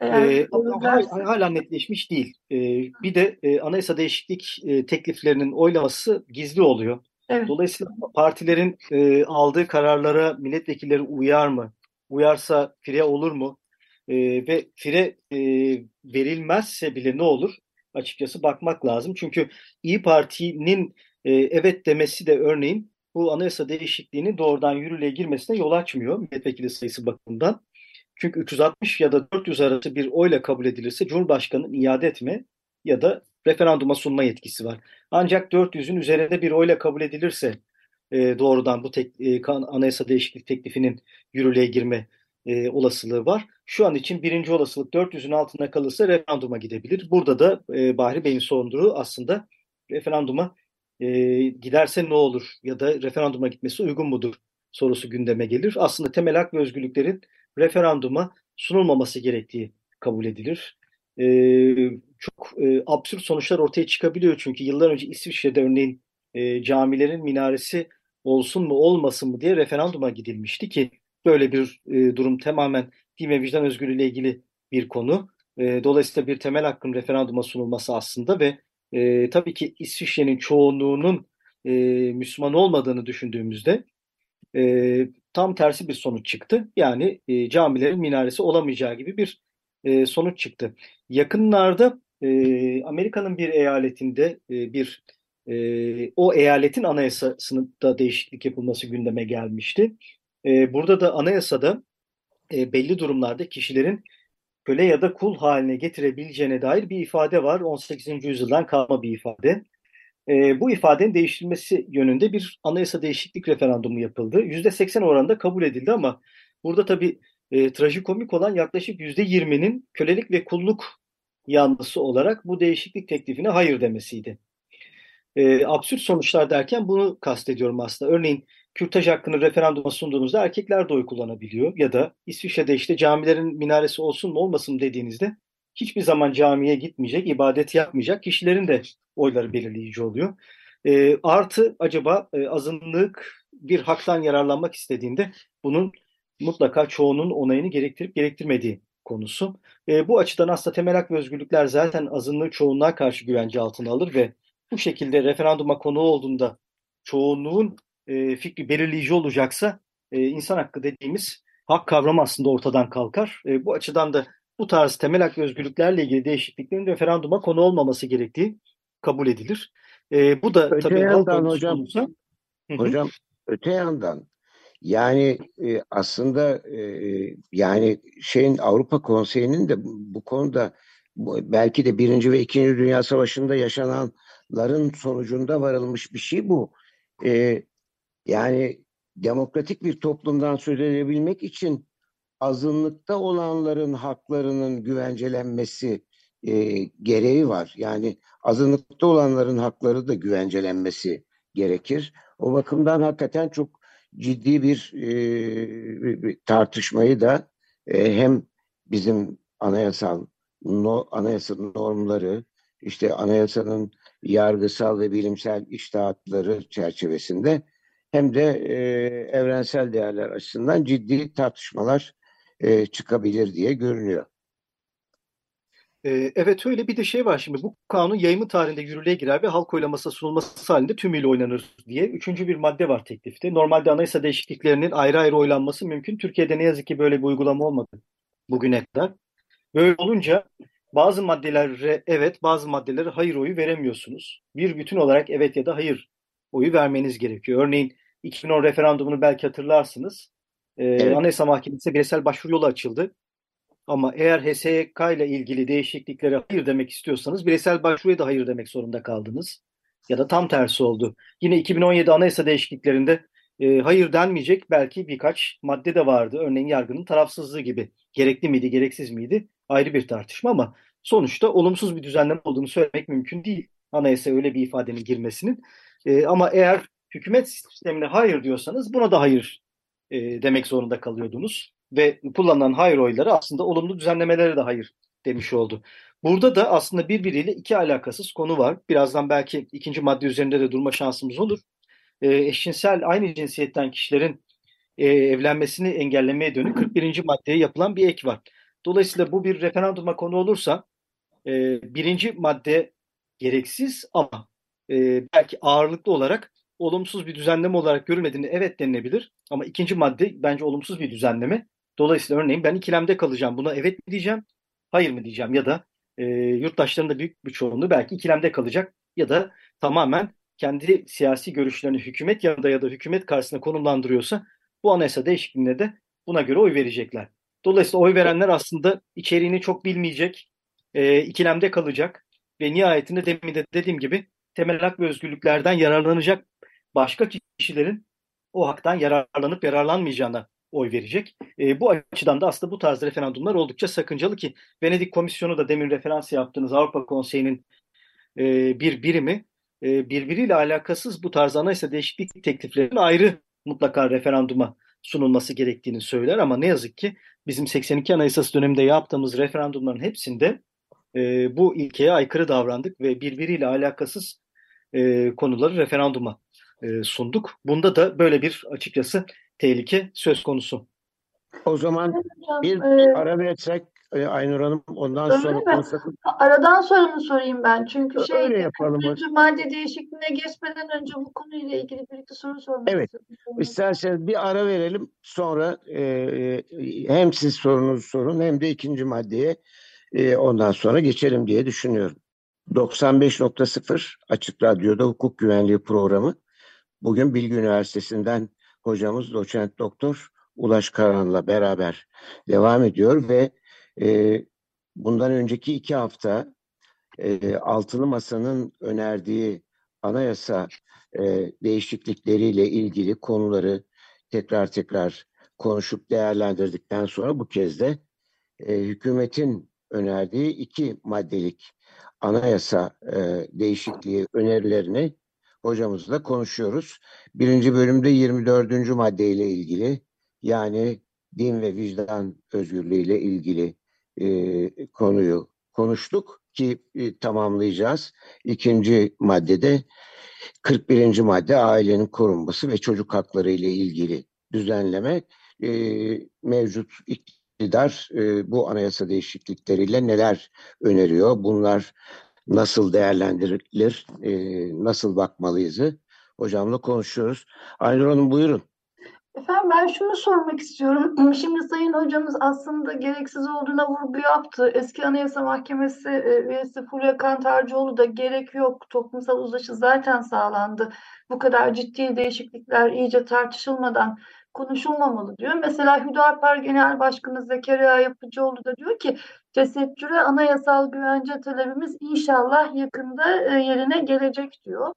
Eğer e, hala, hala netleşmiş değil. E, bir de e, anayasa değişiklik e, tekliflerinin oylaması gizli oluyor. Evet. Dolayısıyla partilerin e, aldığı kararlara milletvekilleri uyar mı? Uyarsa fire olur mu? E, ve fire e, verilmezse bile ne olur? Açıkçası bakmak lazım. Çünkü İyi Parti'nin e, evet demesi de örneğin bu anayasa değişikliğinin doğrudan yürürlüğe girmesine yol açmıyor milletvekili sayısı bakımından. Çünkü 360 ya da 400 arası bir oyla kabul edilirse Cumhurbaşkanı'nın iade etme ya da referanduma sunma yetkisi var. Ancak 400'ün üzerinde bir oyla kabul edilirse e, doğrudan bu tek, e, anayasa değişiklik teklifinin yürürlüğe girme e, olasılığı var. Şu an için birinci olasılık 400'ün altında kalırsa referanduma gidebilir. Burada da e, Bahri Bey'in sorduğu aslında referanduma e, giderse ne olur ya da referanduma gitmesi uygun mudur sorusu gündeme gelir. Aslında temel hak ve özgürlüklerin referanduma sunulmaması gerektiği kabul edilir. E, çok e, absürt sonuçlar ortaya çıkabiliyor çünkü yıllar önce İsviçre'de örneğin e, camilerin minaresi olsun mu olmasın mı diye referanduma gidilmişti ki böyle bir e, durum tamamen din ve vicdan özgürlüğü ile ilgili bir konu. E, dolayısıyla bir temel hakkın referanduma sunulması aslında ve e, tabii ki İsviçre'nin çoğunluğunun e, Müslüman olmadığını düşündüğümüzde e, tam tersi bir sonuç çıktı. Yani e, camilerin minaresi olamayacağı gibi bir e, sonuç çıktı. Yakınlarda e, Amerika'nın bir eyaletinde e, bir e, o eyaletin anayasasında değişiklik yapılması gündeme gelmişti. E, burada da anayasada e, belli durumlarda kişilerin köle ya da kul haline getirebileceğine dair bir ifade var. 18. yüzyıldan kalma bir ifade. E, bu ifadenin değiştirilmesi yönünde bir anayasa değişiklik referandumu yapıldı. %80 oranında kabul edildi ama burada tabii e, trajikomik olan yaklaşık %20'nin kölelik ve kulluk yanlısı olarak bu değişiklik teklifine hayır demesiydi. E, absürt sonuçlar derken bunu kastediyorum aslında. Örneğin kürtaj hakkını referanduma sunduğunuzda erkekler de oy kullanabiliyor ya da İsviçre'de işte camilerin minaresi olsun mu olmasın dediğinizde hiçbir zaman camiye gitmeyecek, ibadet yapmayacak kişilerin de oyları belirleyici oluyor. E, artı acaba e, azınlık bir haktan yararlanmak istediğinde bunun mutlaka çoğunun onayını gerektirip gerektirmediği konusu. E, bu açıdan aslında temel hak ve özgürlükler zaten azınlığı çoğunluğa karşı güvence altına alır ve bu şekilde referanduma konu olduğunda çoğunluğun e, fikri belirleyici olacaksa e, insan hakkı dediğimiz hak kavramı aslında ortadan kalkar. E, bu açıdan da bu tarz temel hak ve özgürlüklerle ilgili değişikliklerin referanduma konu olmaması gerektiği kabul edilir. E, bu da öte tabii yandan hocam, olursa, hocam öte yandan yani e, aslında e, yani şeyin Avrupa Konseyi'nin de bu konuda bu, belki de birinci ve ikinci Dünya Savaşı'nda yaşananların sonucunda varılmış bir şey bu. E, yani demokratik bir toplumdan söz edebilmek için azınlıkta olanların haklarının güvencelenmesi e, gereği var. Yani azınlıkta olanların hakları da güvencelenmesi gerekir. O bakımdan hakikaten çok ciddi bir, e, bir tartışmayı da e, hem bizim anayasal no, anayasa normları işte anayasanın yargısal ve bilimsel iştahatları çerçevesinde hem de e, evrensel değerler açısından ciddi tartışmalar e, çıkabilir diye görünüyor. Ee, evet öyle bir de şey var şimdi bu kanun yayımı tarihinde yürürlüğe girer ve halk oylaması sunulması halinde tümüyle oynanır diye. Üçüncü bir madde var teklifte. Normalde anayasa değişikliklerinin ayrı ayrı oylanması mümkün. Türkiye'de ne yazık ki böyle bir uygulama olmadı bugüne kadar. Böyle olunca bazı maddelere evet bazı maddelere hayır oyu veremiyorsunuz. Bir bütün olarak evet ya da hayır oyu vermeniz gerekiyor. Örneğin 2010 referandumunu belki hatırlarsınız. Ee, evet. Anayasa Mahkemesi'ne bireysel başvuru yolu açıldı. Ama eğer HSK ile ilgili değişikliklere hayır demek istiyorsanız bireysel başvuruya da hayır demek zorunda kaldınız. Ya da tam tersi oldu. Yine 2017 anayasa değişikliklerinde e, hayır denmeyecek belki birkaç madde de vardı. Örneğin yargının tarafsızlığı gibi. Gerekli miydi, gereksiz miydi? Ayrı bir tartışma ama sonuçta olumsuz bir düzenleme olduğunu söylemek mümkün değil. Anayasa öyle bir ifadenin girmesinin. E, ama eğer hükümet sistemine hayır diyorsanız buna da hayır e, demek zorunda kalıyordunuz ve kullanılan hayır oyları aslında olumlu düzenlemelere de hayır demiş oldu. Burada da aslında birbiriyle iki alakasız konu var. Birazdan belki ikinci madde üzerinde de durma şansımız olur. E, eşcinsel aynı cinsiyetten kişilerin e, evlenmesini engellemeye dönük 41. maddeye yapılan bir ek var. Dolayısıyla bu bir referanduma konu olursa e, birinci madde gereksiz ama e, belki ağırlıklı olarak olumsuz bir düzenleme olarak görülmediğini evet denilebilir. Ama ikinci madde bence olumsuz bir düzenleme. Dolayısıyla örneğin ben ikilemde kalacağım. Buna evet mi diyeceğim, hayır mı diyeceğim ya da e, yurttaşların da büyük bir çoğunluğu belki ikilemde kalacak ya da tamamen kendi siyasi görüşlerini hükümet yanında ya da hükümet karşısında konumlandırıyorsa bu anayasa değişikliğine de buna göre oy verecekler. Dolayısıyla oy verenler aslında içeriğini çok bilmeyecek, e, ikilemde kalacak ve nihayetinde demin de dediğim gibi temel hak ve özgürlüklerden yararlanacak başka kişilerin o haktan yararlanıp yararlanmayacağına oy verecek. E, bu açıdan da aslında bu tarz referandumlar oldukça sakıncalı ki Venedik Komisyonu da demin referans yaptığınız Avrupa Konseyi'nin e, bir birimi e, birbiriyle alakasız bu tarz anayasa değişiklik tekliflerinin ayrı mutlaka referanduma sunulması gerektiğini söyler ama ne yazık ki bizim 82 Anayasası döneminde yaptığımız referandumların hepsinde e, bu ilkeye aykırı davrandık ve birbiriyle alakasız e, konuları referanduma sunduk. Bunda da böyle bir açıkçası tehlike söz konusu. O zaman bir e, ara versek e, Aynur Hanım ondan Öyle sonra mi? konuşsak. Aradan sonra mı sorayım ben? Çünkü Öyle şey yapalım. 41. madde değişikliğine geçmeden önce bu konuyla ilgili bir iki soru sormak Evet. istiyorum. İsterseniz bir ara verelim. Sonra e, e, hem siz sorunuzu sorun hem de ikinci maddeye e, ondan sonra geçelim diye düşünüyorum. 95.0 Açık Radyo'da hukuk güvenliği programı. Bugün Bilgi Üniversitesi'nden hocamız doçent doktor Ulaş Karan'la beraber devam ediyor ve e, bundan önceki iki hafta e, Altılı Masa'nın önerdiği anayasa e, değişiklikleriyle ilgili konuları tekrar tekrar konuşup değerlendirdikten sonra bu kez de e, hükümetin önerdiği iki maddelik anayasa e, değişikliği önerilerini hocamızla konuşuyoruz. Birinci bölümde 24. maddeyle ilgili yani din ve vicdan özgürlüğüyle ilgili e, konuyu konuştuk ki e, tamamlayacağız. İkinci maddede 41. madde ailenin korunması ve çocuk hakları ile ilgili düzenleme e, mevcut iktidar e, bu anayasa değişiklikleriyle neler öneriyor? Bunlar nasıl değerlendirilir? E, nasıl bakmalıyızı? Hocamla konuşuyoruz. Aynur Hanım buyurun. Efendim ben şunu sormak istiyorum. Şimdi Sayın Hocamız aslında gereksiz olduğuna vurgu yaptı. Eski Anayasa Mahkemesi e, üyesi Fulya Kantarcıoğlu da gerek yok. Toplumsal uzlaşı zaten sağlandı. Bu kadar ciddi değişiklikler iyice tartışılmadan konuşulmamalı diyor. Mesela Hüdapar Genel Başkanı Zekeriya Yapıcıoğlu da diyor ki tesettüre anayasal güvence talebimiz inşallah yakında e, yerine gelecek diyor.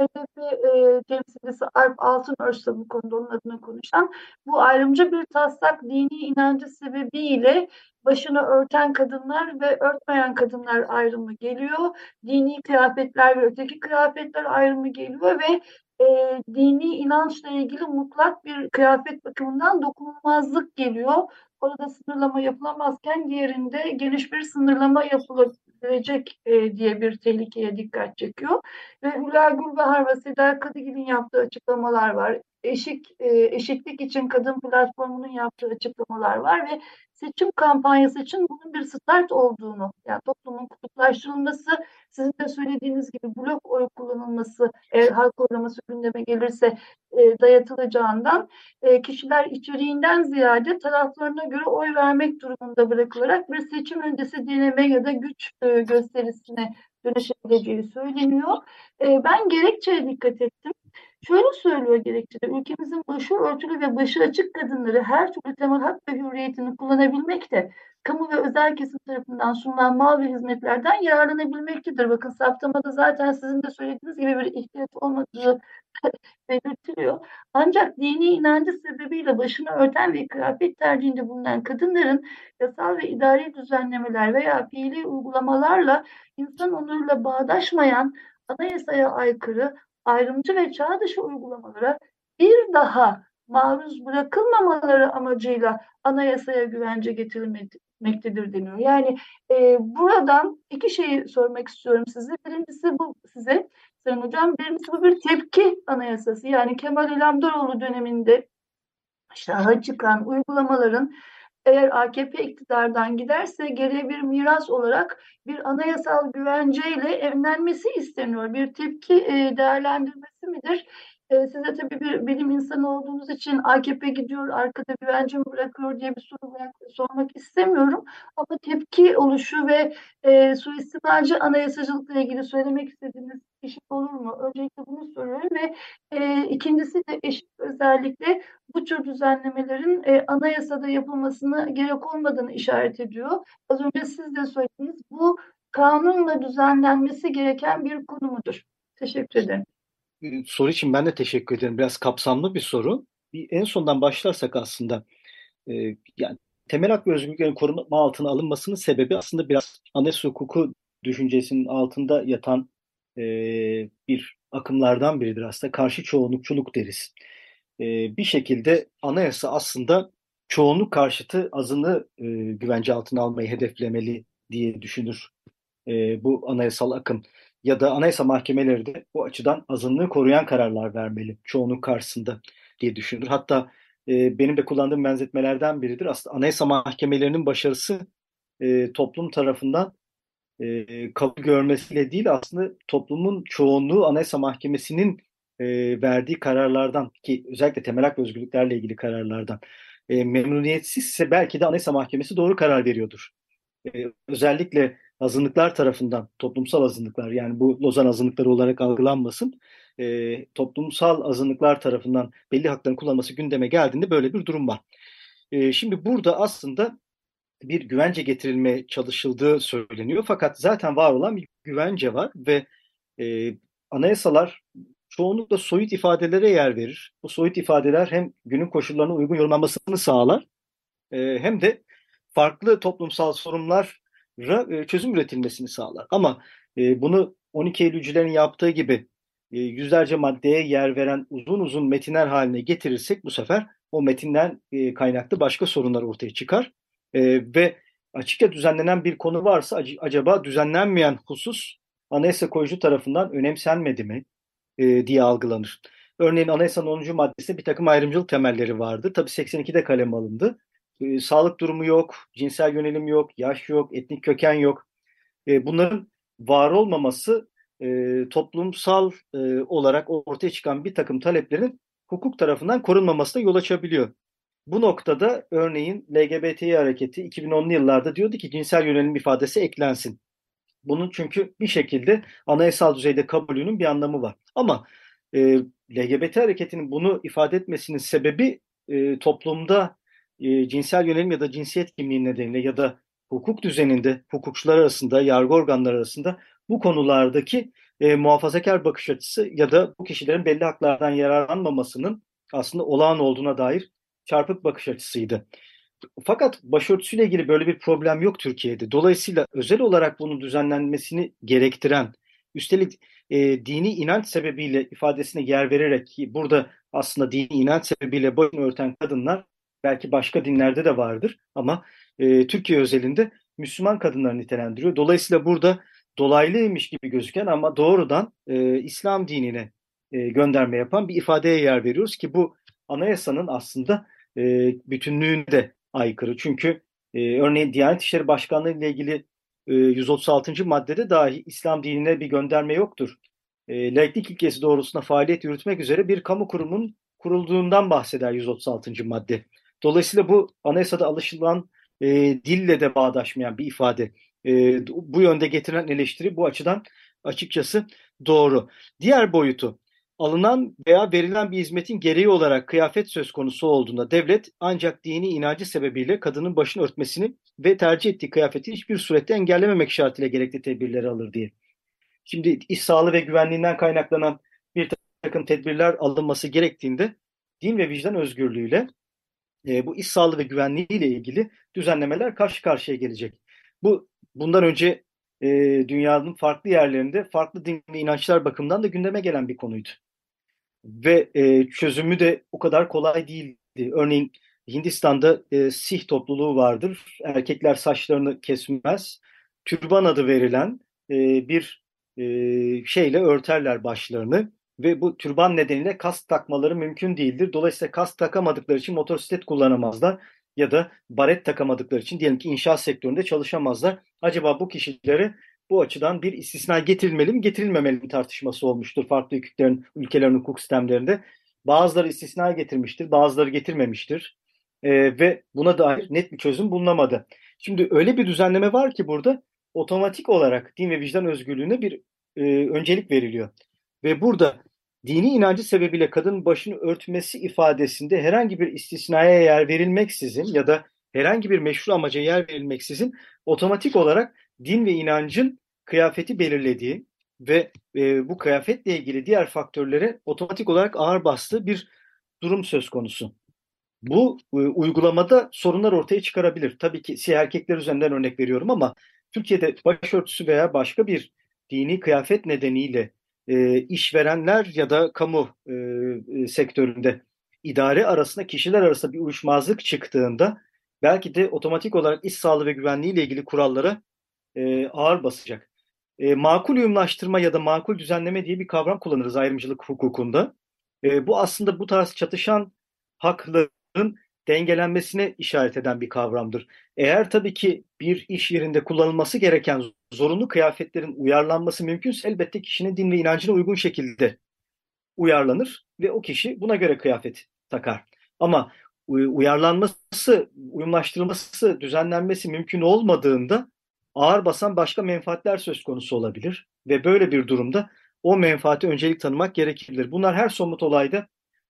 HDP e, temsilcisi Alp Altınörs da bu konuda onun adına konuşan bu ayrımcı bir taslak dini inancı sebebiyle başını örten kadınlar ve örtmeyen kadınlar ayrımı geliyor. Dini kıyafetler ve öteki kıyafetler ayrımı geliyor ve e, dini inançla ilgili mutlak bir kıyafet bakımından dokunulmazlık geliyor. Orada sınırlama yapılamazken diğerinde geniş bir sınırlama yapılabilecek e, diye bir tehlikeye dikkat çekiyor. Ve Hülya Gülbahar ve Seda Kadıgil'in yaptığı açıklamalar var. Eşik, e, eşitlik için kadın platformunun yaptığı açıklamalar var ve seçim kampanyası için bunun bir start olduğunu, yani toplumun kutuplaştırılması, sizin de söylediğiniz gibi blok oy kullanılması, eğer halk oylaması gündeme gelirse e, dayatılacağından e, kişiler içeriğinden ziyade taraflarına göre oy vermek durumunda bırakılarak bir seçim öncesi deneme ya da güç e, gösterisine dönüşebileceği söyleniyor. E, ben gerekçeye dikkat ettim. Şöyle söylüyor gerekçede, ülkemizin başı örtülü ve başı açık kadınları her türlü temel hak ve hürriyetini kullanabilmekte, kamu ve özel kesim tarafından sunulan mal ve hizmetlerden yararlanabilmektedir. Bakın saptamada zaten sizin de söylediğiniz gibi bir ihtiyaç olmadığı belirtiliyor. Ancak dini inancı sebebiyle başını örten ve kıyafet tercihinde bulunan kadınların yasal ve idari düzenlemeler veya fiili uygulamalarla insan onuruyla bağdaşmayan anayasaya aykırı ayrımcı ve çağ dışı uygulamalara bir daha maruz bırakılmamaları amacıyla anayasaya güvence getirilmektedir deniyor. Yani e, buradan iki şeyi sormak istiyorum size. Birincisi bu size Sayın Hocam. Birincisi bu bir tepki anayasası. Yani Kemal İlhamdaroğlu döneminde şaha çıkan uygulamaların eğer AKP iktidardan giderse geriye bir miras olarak bir anayasal güvenceyle evlenmesi isteniyor. Bir tepki e, değerlendirmesi midir? E, size tabii bir bilim insanı olduğunuz için AKP gidiyor, arkada güvence mi bırakıyor diye bir soru sormak istemiyorum. Ama tepki oluşu ve e, suistimalci anayasacılıkla ilgili söylemek istediğiniz şey olur mu? Öncelikle bunu soruyorum ve e, ikincisi de eşit özellikle bu tür düzenlemelerin e, anayasada yapılmasına gerek olmadığını işaret ediyor. Az önce siz de söylediniz. Bu kanunla düzenlenmesi gereken bir konu mudur? Teşekkür ederim. Ee, soru için ben de teşekkür ederim. Biraz kapsamlı bir soru. Bir en sondan başlarsak aslında e, yani temel hak ve özgürlüklerin koruma altına alınmasının sebebi aslında biraz anayasa hukuku düşüncesinin altında yatan e, bir akımlardan biridir aslında. Karşı çoğunlukçuluk deriz. E, bir şekilde anayasa aslında çoğunluk karşıtı azını e, güvence altına almayı hedeflemeli diye düşünür e, bu anayasal akım ya da anayasa mahkemeleri de bu açıdan azınlığı koruyan kararlar vermeli çoğunluk karşısında diye düşünür. Hatta benim de kullandığım benzetmelerden biridir. Aslında anayasa mahkemelerinin başarısı toplum tarafından kabul görmesiyle değil aslında toplumun çoğunluğu anayasa mahkemesinin e, verdiği kararlardan ki özellikle temel hak ve özgürlüklerle ilgili kararlardan e, memnuniyetsizse belki de anayasa mahkemesi doğru karar veriyordur. E, özellikle azınlıklar tarafından, toplumsal azınlıklar yani bu Lozan azınlıkları olarak algılanmasın, e, toplumsal azınlıklar tarafından belli hakların kullanılması gündeme geldiğinde böyle bir durum var. E, şimdi burada aslında bir güvence getirilmeye çalışıldığı söyleniyor. Fakat zaten var olan bir güvence var ve e, anayasalar çoğunlukla soyut ifadelere yer verir. Bu soyut ifadeler hem günün koşullarına uygun yorumlanmasını sağlar e, hem de farklı toplumsal sorunlar e, çözüm üretilmesini sağlar. Ama e, bunu 12 Eylülcülerin yaptığı gibi e, yüzlerce maddeye yer veren uzun uzun metinler haline getirirsek bu sefer o metinden kaynaklı başka sorunlar ortaya çıkar. Ve açıkça düzenlenen bir konu varsa acaba düzenlenmeyen husus anayasa koyucu tarafından önemsenmedi mi diye algılanır. Örneğin anayasanın 10. maddesinde bir takım ayrımcılık temelleri vardı. Tabii 82'de kalem alındı e, sağlık durumu yok, cinsel yönelim yok, yaş yok, etnik köken yok. E, bunların var olmaması e, toplumsal e, olarak ortaya çıkan bir takım taleplerin hukuk tarafından korunmamasına yol açabiliyor. Bu noktada örneğin LGBTİ hareketi 2010'lu yıllarda diyordu ki cinsel yönelim ifadesi eklensin. Bunun çünkü bir şekilde anayasal düzeyde kabulünün bir anlamı var. Ama e, LGBT hareketinin bunu ifade etmesinin sebebi e, toplumda e, cinsel yönelim ya da cinsiyet kimliği nedeniyle ya da hukuk düzeninde hukukçular arasında, yargı organları arasında bu konulardaki e, muhafazakar bakış açısı ya da bu kişilerin belli haklardan yararlanmamasının aslında olağan olduğuna dair çarpık bakış açısıydı. Fakat başörtüsüyle ilgili böyle bir problem yok Türkiye'de. Dolayısıyla özel olarak bunun düzenlenmesini gerektiren, üstelik e, dini inanç sebebiyle ifadesine yer vererek ki burada aslında dini inanç sebebiyle başını örten kadınlar belki başka dinlerde de vardır ama e, Türkiye özelinde Müslüman kadınları nitelendiriyor. Dolayısıyla burada dolaylıymış gibi gözüken ama doğrudan e, İslam dinine e, gönderme yapan bir ifadeye yer veriyoruz ki bu anayasanın aslında e, bütünlüğüne de aykırı. Çünkü e, örneğin Diyanet İşleri Başkanlığı ile ilgili e, 136. maddede dahi İslam dinine bir gönderme yoktur. E, laiklik ilkesi doğrultusunda faaliyet yürütmek üzere bir kamu kurumunun kurulduğundan bahseder 136. madde. Dolayısıyla bu anayasada alışılan e, dille de bağdaşmayan bir ifade. E, bu yönde getirilen eleştiri bu açıdan açıkçası doğru. Diğer boyutu alınan veya verilen bir hizmetin gereği olarak kıyafet söz konusu olduğunda devlet ancak dini inancı sebebiyle kadının başını örtmesini ve tercih ettiği kıyafeti hiçbir surette engellememek şartıyla gerekli tedbirleri alır diye. Şimdi iş sağlığı ve güvenliğinden kaynaklanan bir takım tedbirler alınması gerektiğinde din ve vicdan özgürlüğüyle e, bu iş sağlığı ve güvenliği ile ilgili düzenlemeler karşı karşıya gelecek. Bu bundan önce e, dünyanın farklı yerlerinde farklı din ve inançlar bakımından da gündeme gelen bir konuydu. Ve e, çözümü de o kadar kolay değildi. Örneğin Hindistan'da e, Sih topluluğu vardır. Erkekler saçlarını kesmez. Türban adı verilen e, bir e, şeyle örterler başlarını ve bu türban nedeniyle kask takmaları mümkün değildir. Dolayısıyla kask takamadıkları için motosiklet kullanamazlar ya da baret takamadıkları için diyelim ki inşaat sektöründe çalışamazlar. Acaba bu kişilere bu açıdan bir istisna getirilmeli mi getirilmemeli mi tartışması olmuştur farklı ülkelerin, ülkelerin hukuk sistemlerinde. Bazıları istisna getirmiştir, bazıları getirmemiştir e, ve buna dair net bir çözüm bulunamadı. Şimdi öyle bir düzenleme var ki burada otomatik olarak din ve vicdan özgürlüğüne bir e, öncelik veriliyor. Ve burada dini inancı sebebiyle kadın başını örtmesi ifadesinde herhangi bir istisnaya yer verilmeksizin ya da herhangi bir meşru amaca yer verilmeksizin otomatik olarak din ve inancın kıyafeti belirlediği ve e, bu kıyafetle ilgili diğer faktörlere otomatik olarak ağır bastığı bir durum söz konusu. Bu e, uygulamada sorunlar ortaya çıkarabilir. Tabii ki siyah erkekler üzerinden örnek veriyorum ama Türkiye'de başörtüsü veya başka bir dini kıyafet nedeniyle e, işverenler ya da kamu e, e, sektöründe idare arasında kişiler arasında bir uyuşmazlık çıktığında belki de otomatik olarak iş sağlığı ve güvenliği ile ilgili kurallara e, ağır basacak. E, makul uyumlaştırma ya da makul düzenleme diye bir kavram kullanırız ayrımcılık hukukunda. E, bu aslında bu tarz çatışan hakların dengelenmesine işaret eden bir kavramdır. Eğer tabii ki bir iş yerinde kullanılması gereken zorunlu kıyafetlerin uyarlanması mümkünse elbette kişinin din ve inancına uygun şekilde uyarlanır ve o kişi buna göre kıyafet takar. Ama uyarlanması, uyumlaştırılması, düzenlenmesi mümkün olmadığında ağır basan başka menfaatler söz konusu olabilir ve böyle bir durumda o menfaati öncelik tanımak gerekebilir. Bunlar her somut olayda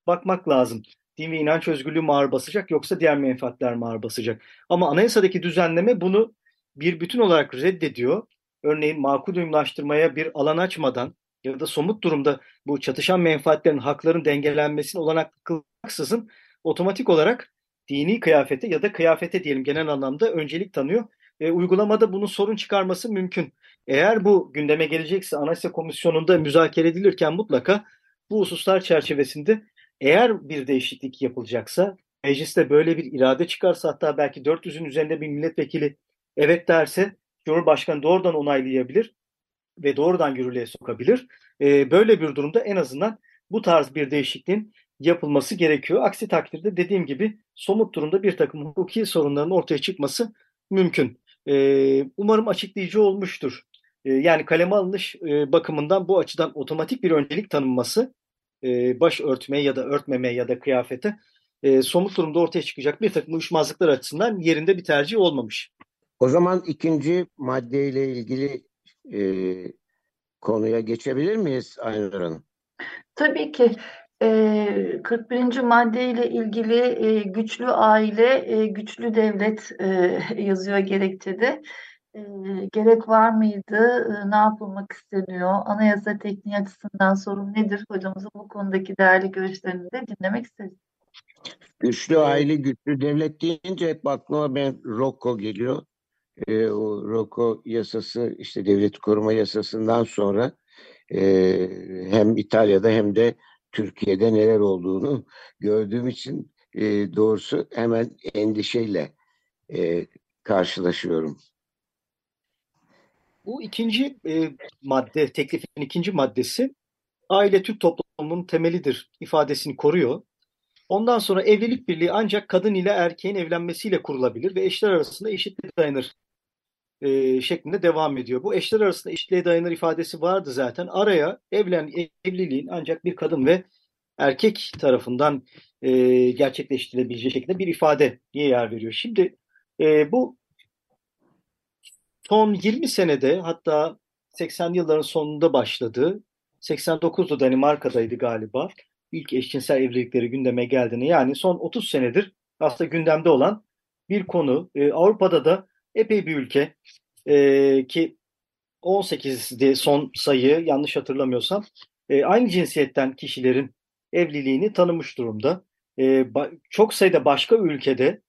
bakmak lazım din ve inanç özgürlüğü mü ağır basacak yoksa diğer menfaatler mi ağır basacak? Ama anayasadaki düzenleme bunu bir bütün olarak reddediyor. Örneğin makul uyumlaştırmaya bir alan açmadan ya da somut durumda bu çatışan menfaatlerin, hakların dengelenmesine olanak kılmaksızın otomatik olarak dini kıyafete ya da kıyafete diyelim genel anlamda öncelik tanıyor. E, uygulamada bunun sorun çıkarması mümkün. Eğer bu gündeme gelecekse Anayasa Komisyonu'nda müzakere edilirken mutlaka bu hususlar çerçevesinde eğer bir değişiklik yapılacaksa, mecliste böyle bir irade çıkarsa hatta belki 400'ün üzerinde bir milletvekili evet derse Cumhurbaşkanı doğrudan onaylayabilir ve doğrudan yürürlüğe sokabilir. Ee, böyle bir durumda en azından bu tarz bir değişikliğin yapılması gerekiyor. Aksi takdirde dediğim gibi somut durumda bir takım hukuki sorunların ortaya çıkması mümkün. Ee, umarım açıklayıcı olmuştur. Ee, yani kaleme alınış e, bakımından bu açıdan otomatik bir öncelik tanınması e, baş örtmeye ya da örtmemeye ya da kıyafete e, somut durumda ortaya çıkacak bir takım uyuşmazlıklar açısından yerinde bir tercih olmamış. O zaman ikinci maddeyle ilgili e, konuya geçebilir miyiz Aynur Hanım? Tabii ki. 41. maddeyle ilgili güçlü aile, güçlü devlet yazıyor gerekçede e, gerek var mıydı? E, ne yapılmak isteniyor? Anayasa tekniği açısından sorun nedir? Hocamızın bu konudaki değerli görüşlerini de dinlemek isteriz. Güçlü aile, güçlü devlet deyince hep aklıma ben Rocco geliyor. E, o Rocco yasası işte devlet koruma yasasından sonra e, hem İtalya'da hem de Türkiye'de neler olduğunu gördüğüm için e, doğrusu hemen endişeyle e, karşılaşıyorum. Bu ikinci e, madde, teklifin ikinci maddesi aile Türk toplumunun temelidir ifadesini koruyor. Ondan sonra evlilik birliği ancak kadın ile erkeğin evlenmesiyle kurulabilir ve eşler arasında eşitliğe dayanır e, şeklinde devam ediyor. Bu eşler arasında eşitliğe dayanır ifadesi vardı zaten. Araya evlen evliliğin ancak bir kadın ve erkek tarafından e, gerçekleştirilebileceği şekilde bir ifade niye yer veriyor. Şimdi e, bu son 20 senede hatta 80'li yılların sonunda başladı. 89'da Danimarka'daydı galiba. İlk eşcinsel evlilikleri gündeme geldiğini yani son 30 senedir aslında gündemde olan bir konu. Ee, Avrupa'da da epey bir ülke e, ki 18'di son sayı yanlış hatırlamıyorsam e, aynı cinsiyetten kişilerin evliliğini tanımış durumda. E, çok sayıda başka ülkede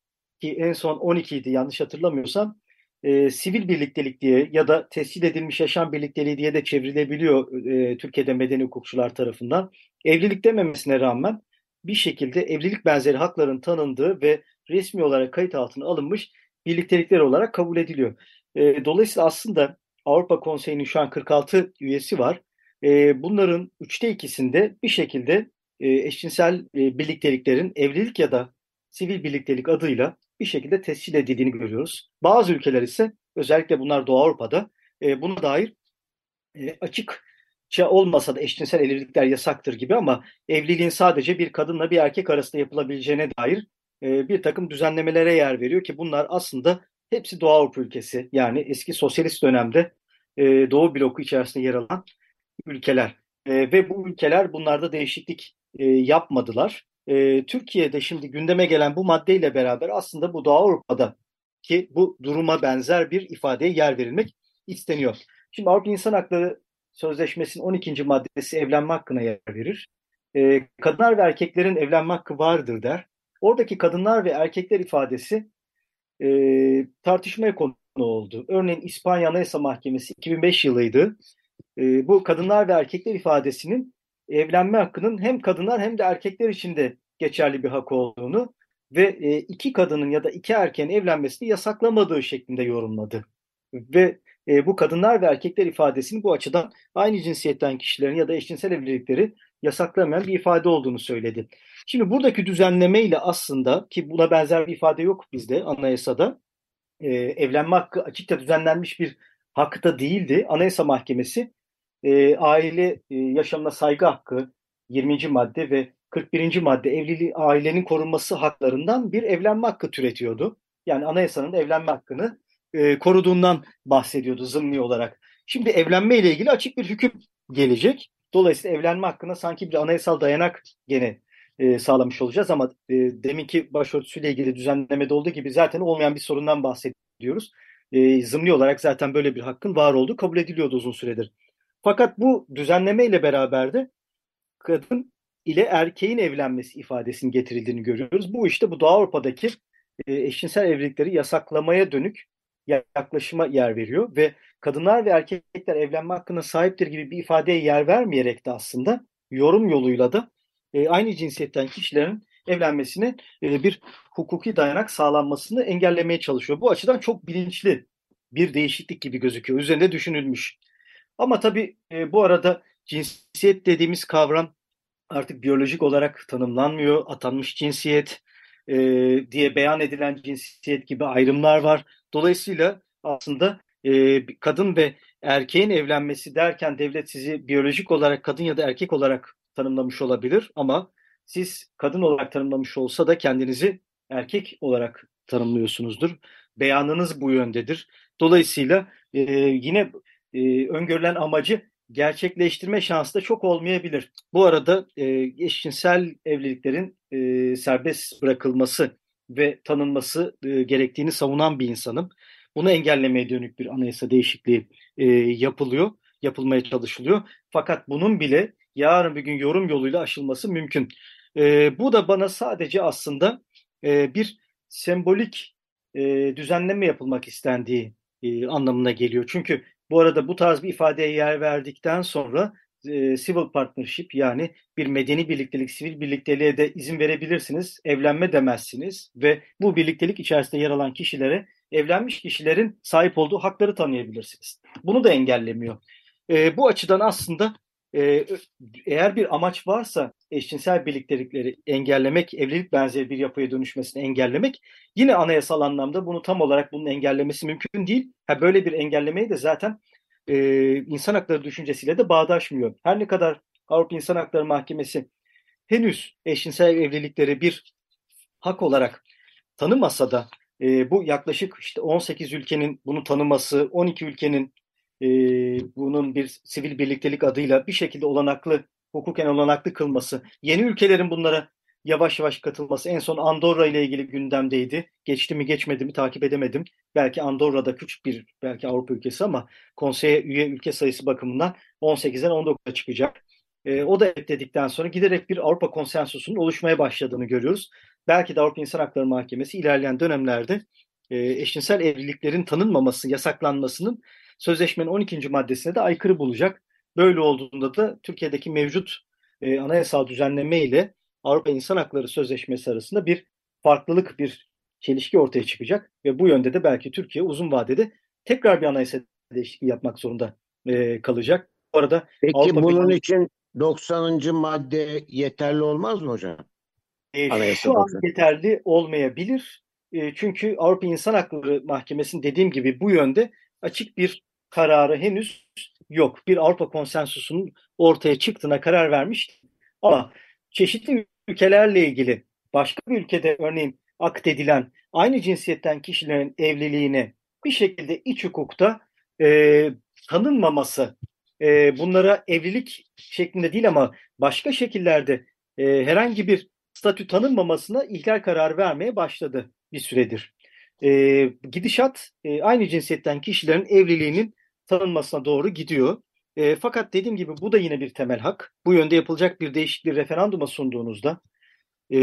ki en son 12 idi yanlış hatırlamıyorsam e, sivil birliktelik diye ya da tescil edilmiş yaşam birlikteliği diye de çevrilebiliyor e, Türkiye'de medeni hukukçular tarafından. Evlilik dememesine rağmen bir şekilde evlilik benzeri hakların tanındığı ve resmi olarak kayıt altına alınmış birliktelikler olarak kabul ediliyor. E, dolayısıyla aslında Avrupa Konseyi'nin şu an 46 üyesi var. E, bunların üçte ikisinde bir şekilde e, eşcinsel e, birlikteliklerin evlilik ya da sivil birliktelik adıyla bir şekilde tescil edildiğini görüyoruz. Bazı ülkeler ise özellikle bunlar Doğu Avrupa'da e, buna dair e, açıkça olmasa da eşcinsel evlilikler yasaktır gibi ama evliliğin sadece bir kadınla bir erkek arasında yapılabileceğine dair e, bir takım düzenlemelere yer veriyor ki bunlar aslında hepsi Doğu Avrupa ülkesi yani eski sosyalist dönemde e, Doğu bloku içerisinde yer alan ülkeler e, ve bu ülkeler bunlarda değişiklik yapmadılar. E, Türkiye'de şimdi gündeme gelen bu maddeyle beraber aslında bu Doğu Avrupa'da ki bu duruma benzer bir ifadeye yer verilmek isteniyor. Şimdi Avrupa İnsan Hakları Sözleşmesi'nin 12. maddesi evlenme hakkına yer verir. Kadınlar ve erkeklerin evlenme hakkı vardır der. Oradaki kadınlar ve erkekler ifadesi e, tartışmaya konu oldu. Örneğin İspanya Anayasa Mahkemesi 2005 yılıydı. E, bu kadınlar ve erkekler ifadesinin evlenme hakkının hem kadınlar hem de erkekler için de geçerli bir hak olduğunu ve e, iki kadının ya da iki erkeğin evlenmesini yasaklamadığı şeklinde yorumladı. Ve e, bu kadınlar ve erkekler ifadesini bu açıdan aynı cinsiyetten kişilerin ya da eşcinsel evlilikleri yasaklamayan bir ifade olduğunu söyledi. Şimdi buradaki düzenlemeyle aslında ki buna benzer bir ifade yok bizde anayasada e, evlenme hakkı açıkça düzenlenmiş bir hakkı da değildi. Anayasa Mahkemesi e, aile e, yaşamına saygı hakkı 20. madde ve 41. madde evliliği ailenin korunması haklarından bir evlenme hakkı türetiyordu. Yani anayasanın evlenme hakkını e, koruduğundan bahsediyordu zımni olarak. Şimdi evlenme ile ilgili açık bir hüküm gelecek. Dolayısıyla evlenme hakkına sanki bir anayasal dayanak gene e, sağlamış olacağız ama e, deminki başörtüsüyle ilgili düzenlemede olduğu gibi zaten olmayan bir sorundan bahsediyoruz. E, zımni olarak zaten böyle bir hakkın var olduğu kabul ediliyordu uzun süredir. Fakat bu düzenleme ile beraber de kadın ile erkeğin evlenmesi ifadesinin getirildiğini görüyoruz. Bu işte bu Doğu Avrupa'daki e, eşcinsel evlilikleri yasaklamaya dönük yaklaşıma yer veriyor ve kadınlar ve erkekler evlenme hakkına sahiptir gibi bir ifadeye yer vermeyerek de aslında yorum yoluyla da e, aynı cinsiyetten kişilerin evlenmesine e, bir hukuki dayanak sağlanmasını engellemeye çalışıyor. Bu açıdan çok bilinçli bir değişiklik gibi gözüküyor. Üzerinde düşünülmüş. Ama tabii e, bu arada cinsiyet dediğimiz kavram artık biyolojik olarak tanımlanmıyor. Atanmış cinsiyet e, diye beyan edilen cinsiyet gibi ayrımlar var. Dolayısıyla aslında e, kadın ve erkeğin evlenmesi derken devlet sizi biyolojik olarak kadın ya da erkek olarak tanımlamış olabilir ama siz kadın olarak tanımlamış olsa da kendinizi erkek olarak tanımlıyorsunuzdur. Beyanınız bu yöndedir. Dolayısıyla e, yine e, öngörülen amacı gerçekleştirme şansı da çok olmayabilir. Bu arada e, eşcinsel evliliklerin e, serbest bırakılması ve tanınması e, gerektiğini savunan bir insanım. Bunu engellemeye dönük bir anayasa değişikliği yapılıyor, yapılmaya çalışılıyor. Fakat bunun bile yarın bir gün yorum yoluyla aşılması mümkün. Bu da bana sadece aslında bir sembolik düzenleme yapılmak istendiği anlamına geliyor. Çünkü bu arada bu tarz bir ifadeye yer verdikten sonra e, civil partnership yani bir medeni birliktelik, sivil birlikteliğe de izin verebilirsiniz. Evlenme demezsiniz ve bu birliktelik içerisinde yer alan kişilere evlenmiş kişilerin sahip olduğu hakları tanıyabilirsiniz. Bunu da engellemiyor. E, bu açıdan aslında e, eğer bir amaç varsa eşcinsel birliktelikleri engellemek, evlilik benzeri bir yapıya dönüşmesini engellemek yine anayasal anlamda bunu tam olarak bunun engellemesi mümkün değil. Ha, böyle bir engellemeyi de zaten e, insan hakları düşüncesiyle de bağdaşmıyor. Her ne kadar Avrupa İnsan Hakları Mahkemesi henüz eşcinsel evlilikleri bir hak olarak tanımasa da e, bu yaklaşık işte 18 ülkenin bunu tanıması, 12 ülkenin e, bunun bir sivil birliktelik adıyla bir şekilde olanaklı, hukuken olanaklı kılması, yeni ülkelerin bunlara yavaş yavaş katılması en son Andorra ile ilgili gündemdeydi. Geçti mi geçmedi mi takip edemedim. Belki Andorra'da küçük bir belki Avrupa ülkesi ama konseye üye ülke sayısı bakımından 18'den 19'a çıkacak. E, o da ekledikten sonra giderek bir Avrupa konsensusunun oluşmaya başladığını görüyoruz. Belki de Avrupa İnsan Hakları Mahkemesi ilerleyen dönemlerde e, eşcinsel evliliklerin tanınmaması, yasaklanmasının sözleşmenin 12. maddesine de aykırı bulacak. Böyle olduğunda da Türkiye'deki mevcut e, anayasal düzenleme ile Avrupa İnsan Hakları Sözleşmesi arasında bir farklılık, bir çelişki ortaya çıkacak ve bu yönde de belki Türkiye uzun vadede tekrar bir anayasa değişikliği yapmak zorunda e, kalacak. Bu arada Peki Avrupa bunun Birliği- için 90. madde yeterli olmaz mı hocam? E, Anayasa şu an yeterli olmayabilir. E, çünkü Avrupa İnsan Hakları Mahkemesi'nin dediğim gibi bu yönde açık bir kararı henüz yok. Bir Avrupa konsensusunun ortaya çıktığına karar vermiş. Ama çeşitli ülkelerle ilgili başka bir ülkede örneğin akdedilen aynı cinsiyetten kişilerin evliliğine bir şekilde iç hukukta e, tanınmaması, e, bunlara evlilik şeklinde değil ama başka şekillerde e, herhangi bir statü tanınmamasına ihlal kararı vermeye başladı bir süredir. E, gidişat e, aynı cinsiyetten kişilerin evliliğinin tanınmasına doğru gidiyor. E, fakat dediğim gibi bu da yine bir temel hak. Bu yönde yapılacak bir değişikliği referanduma sunduğunuzda e,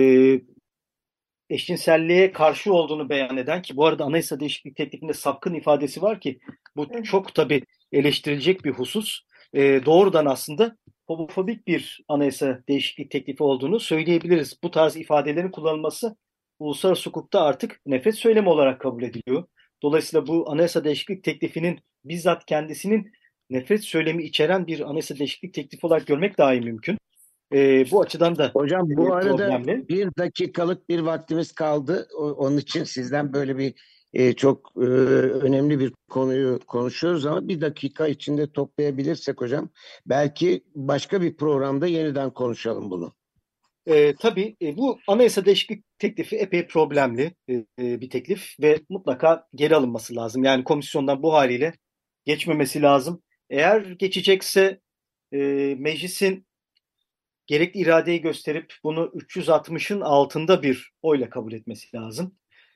eşcinselliğe karşı olduğunu beyan eden ki bu arada anayasa değişiklik teklifinde sapkın ifadesi var ki bu çok tabii eleştirilecek bir husus. E, doğrudan aslında homofobik bir anayasa değişiklik teklifi olduğunu söyleyebiliriz. Bu tarz ifadelerin kullanılması uluslararası hukukta artık nefret söylemi olarak kabul ediliyor. Dolayısıyla bu anayasa değişiklik teklifinin bizzat kendisinin nefret söylemi içeren bir anayasa değişiklik teklifi olarak görmek dahi mümkün. E, bu açıdan da Hocam bu bir arada problemli. bir dakikalık bir vaktimiz kaldı. O- Onun için sizden böyle bir e, çok e, önemli bir konuyu konuşuyoruz ama bir dakika içinde toplayabilirsek hocam belki başka bir programda yeniden konuşalım bunu. E, tabii e, bu anayasa değişiklik teklifi epey problemli e, e, bir teklif ve mutlaka geri alınması lazım. Yani komisyondan bu haliyle geçmemesi lazım. Eğer geçecekse e, meclisin gerekli iradeyi gösterip bunu 360'ın altında bir oyla kabul etmesi lazım.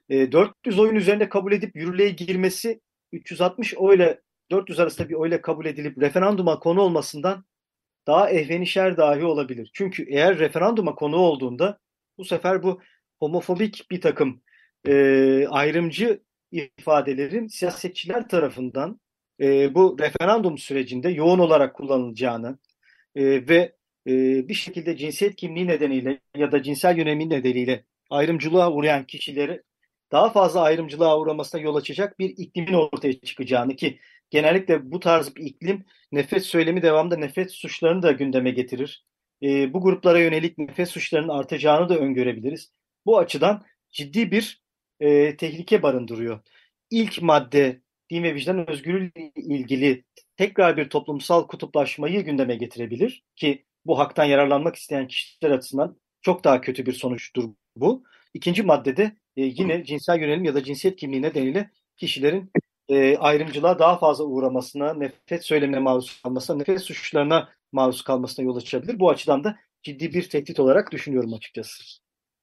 E, 400 oyun üzerinde kabul edip yürürlüğe girmesi 360 oyla 400 arasında bir oyla kabul edilip referanduma konu olmasından daha ehvenişer dahi olabilir. Çünkü eğer referanduma konu olduğunda bu sefer bu homofobik bir takım e, ayrımcı ifadelerin siyasetçiler tarafından e, bu referandum sürecinde yoğun olarak kullanılacağını e, ve e, bir şekilde cinsiyet kimliği nedeniyle ya da cinsel yönelimi nedeniyle ayrımcılığa uğrayan kişileri daha fazla ayrımcılığa uğramasına yol açacak bir iklimin ortaya çıkacağını ki genellikle bu tarz bir iklim nefret söylemi devamında nefret suçlarını da gündeme getirir. E, bu gruplara yönelik nefret suçlarının artacağını da öngörebiliriz. Bu açıdan ciddi bir e, tehlike barındırıyor. İlk madde din ve vicdan özgürlüğü ilgili tekrar bir toplumsal kutuplaşmayı gündeme getirebilir ki bu haktan yararlanmak isteyen kişiler açısından çok daha kötü bir sonuçtur bu. İkinci maddede e, yine cinsel yönelim ya da cinsiyet kimliği nedeniyle kişilerin e, ayrımcılığa daha fazla uğramasına, nefret söylemine maruz kalmasına, nefret suçlarına maruz kalmasına yol açabilir. Bu açıdan da ciddi bir tehdit olarak düşünüyorum açıkçası.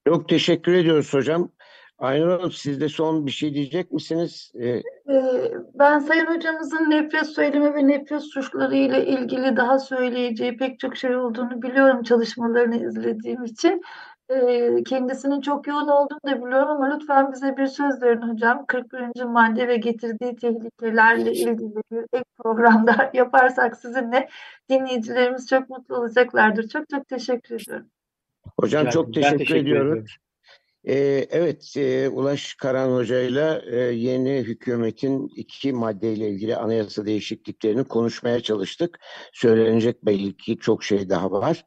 Çok teşekkür ediyoruz hocam. Aynur Hanım siz de son bir şey diyecek misiniz? E, Ee, Ben Sayın Hocamızın nefret söylemi ve nefret suçları ile ilgili daha söyleyeceği pek çok şey olduğunu biliyorum çalışmalarını izlediğim için. Ee, Kendisinin çok yoğun olduğunu da biliyorum ama lütfen bize bir söz verin hocam. 41. madde ve getirdiği tehlikelerle ilgili bir ek programda yaparsak sizinle dinleyicilerimiz çok mutlu olacaklardır. Çok çok teşekkür ediyorum. hocam çok teşekkür, teşekkür ediyoruz. ediyorum. Ee, evet, e, Ulaş Karan Hoca'yla e, yeni hükümetin iki maddeyle ilgili anayasa değişikliklerini konuşmaya çalıştık. Söylenecek belli ki çok şey daha var.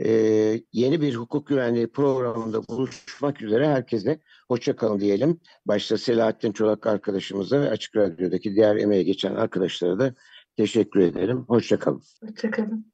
Ee, yeni bir hukuk güvenliği programında buluşmak üzere herkese hoşça kalın diyelim. Başta Selahattin Çolak arkadaşımıza ve Açık Radyo'daki diğer emeğe geçen arkadaşlara da teşekkür ederim. Hoşça kalın. Hoşçakalın.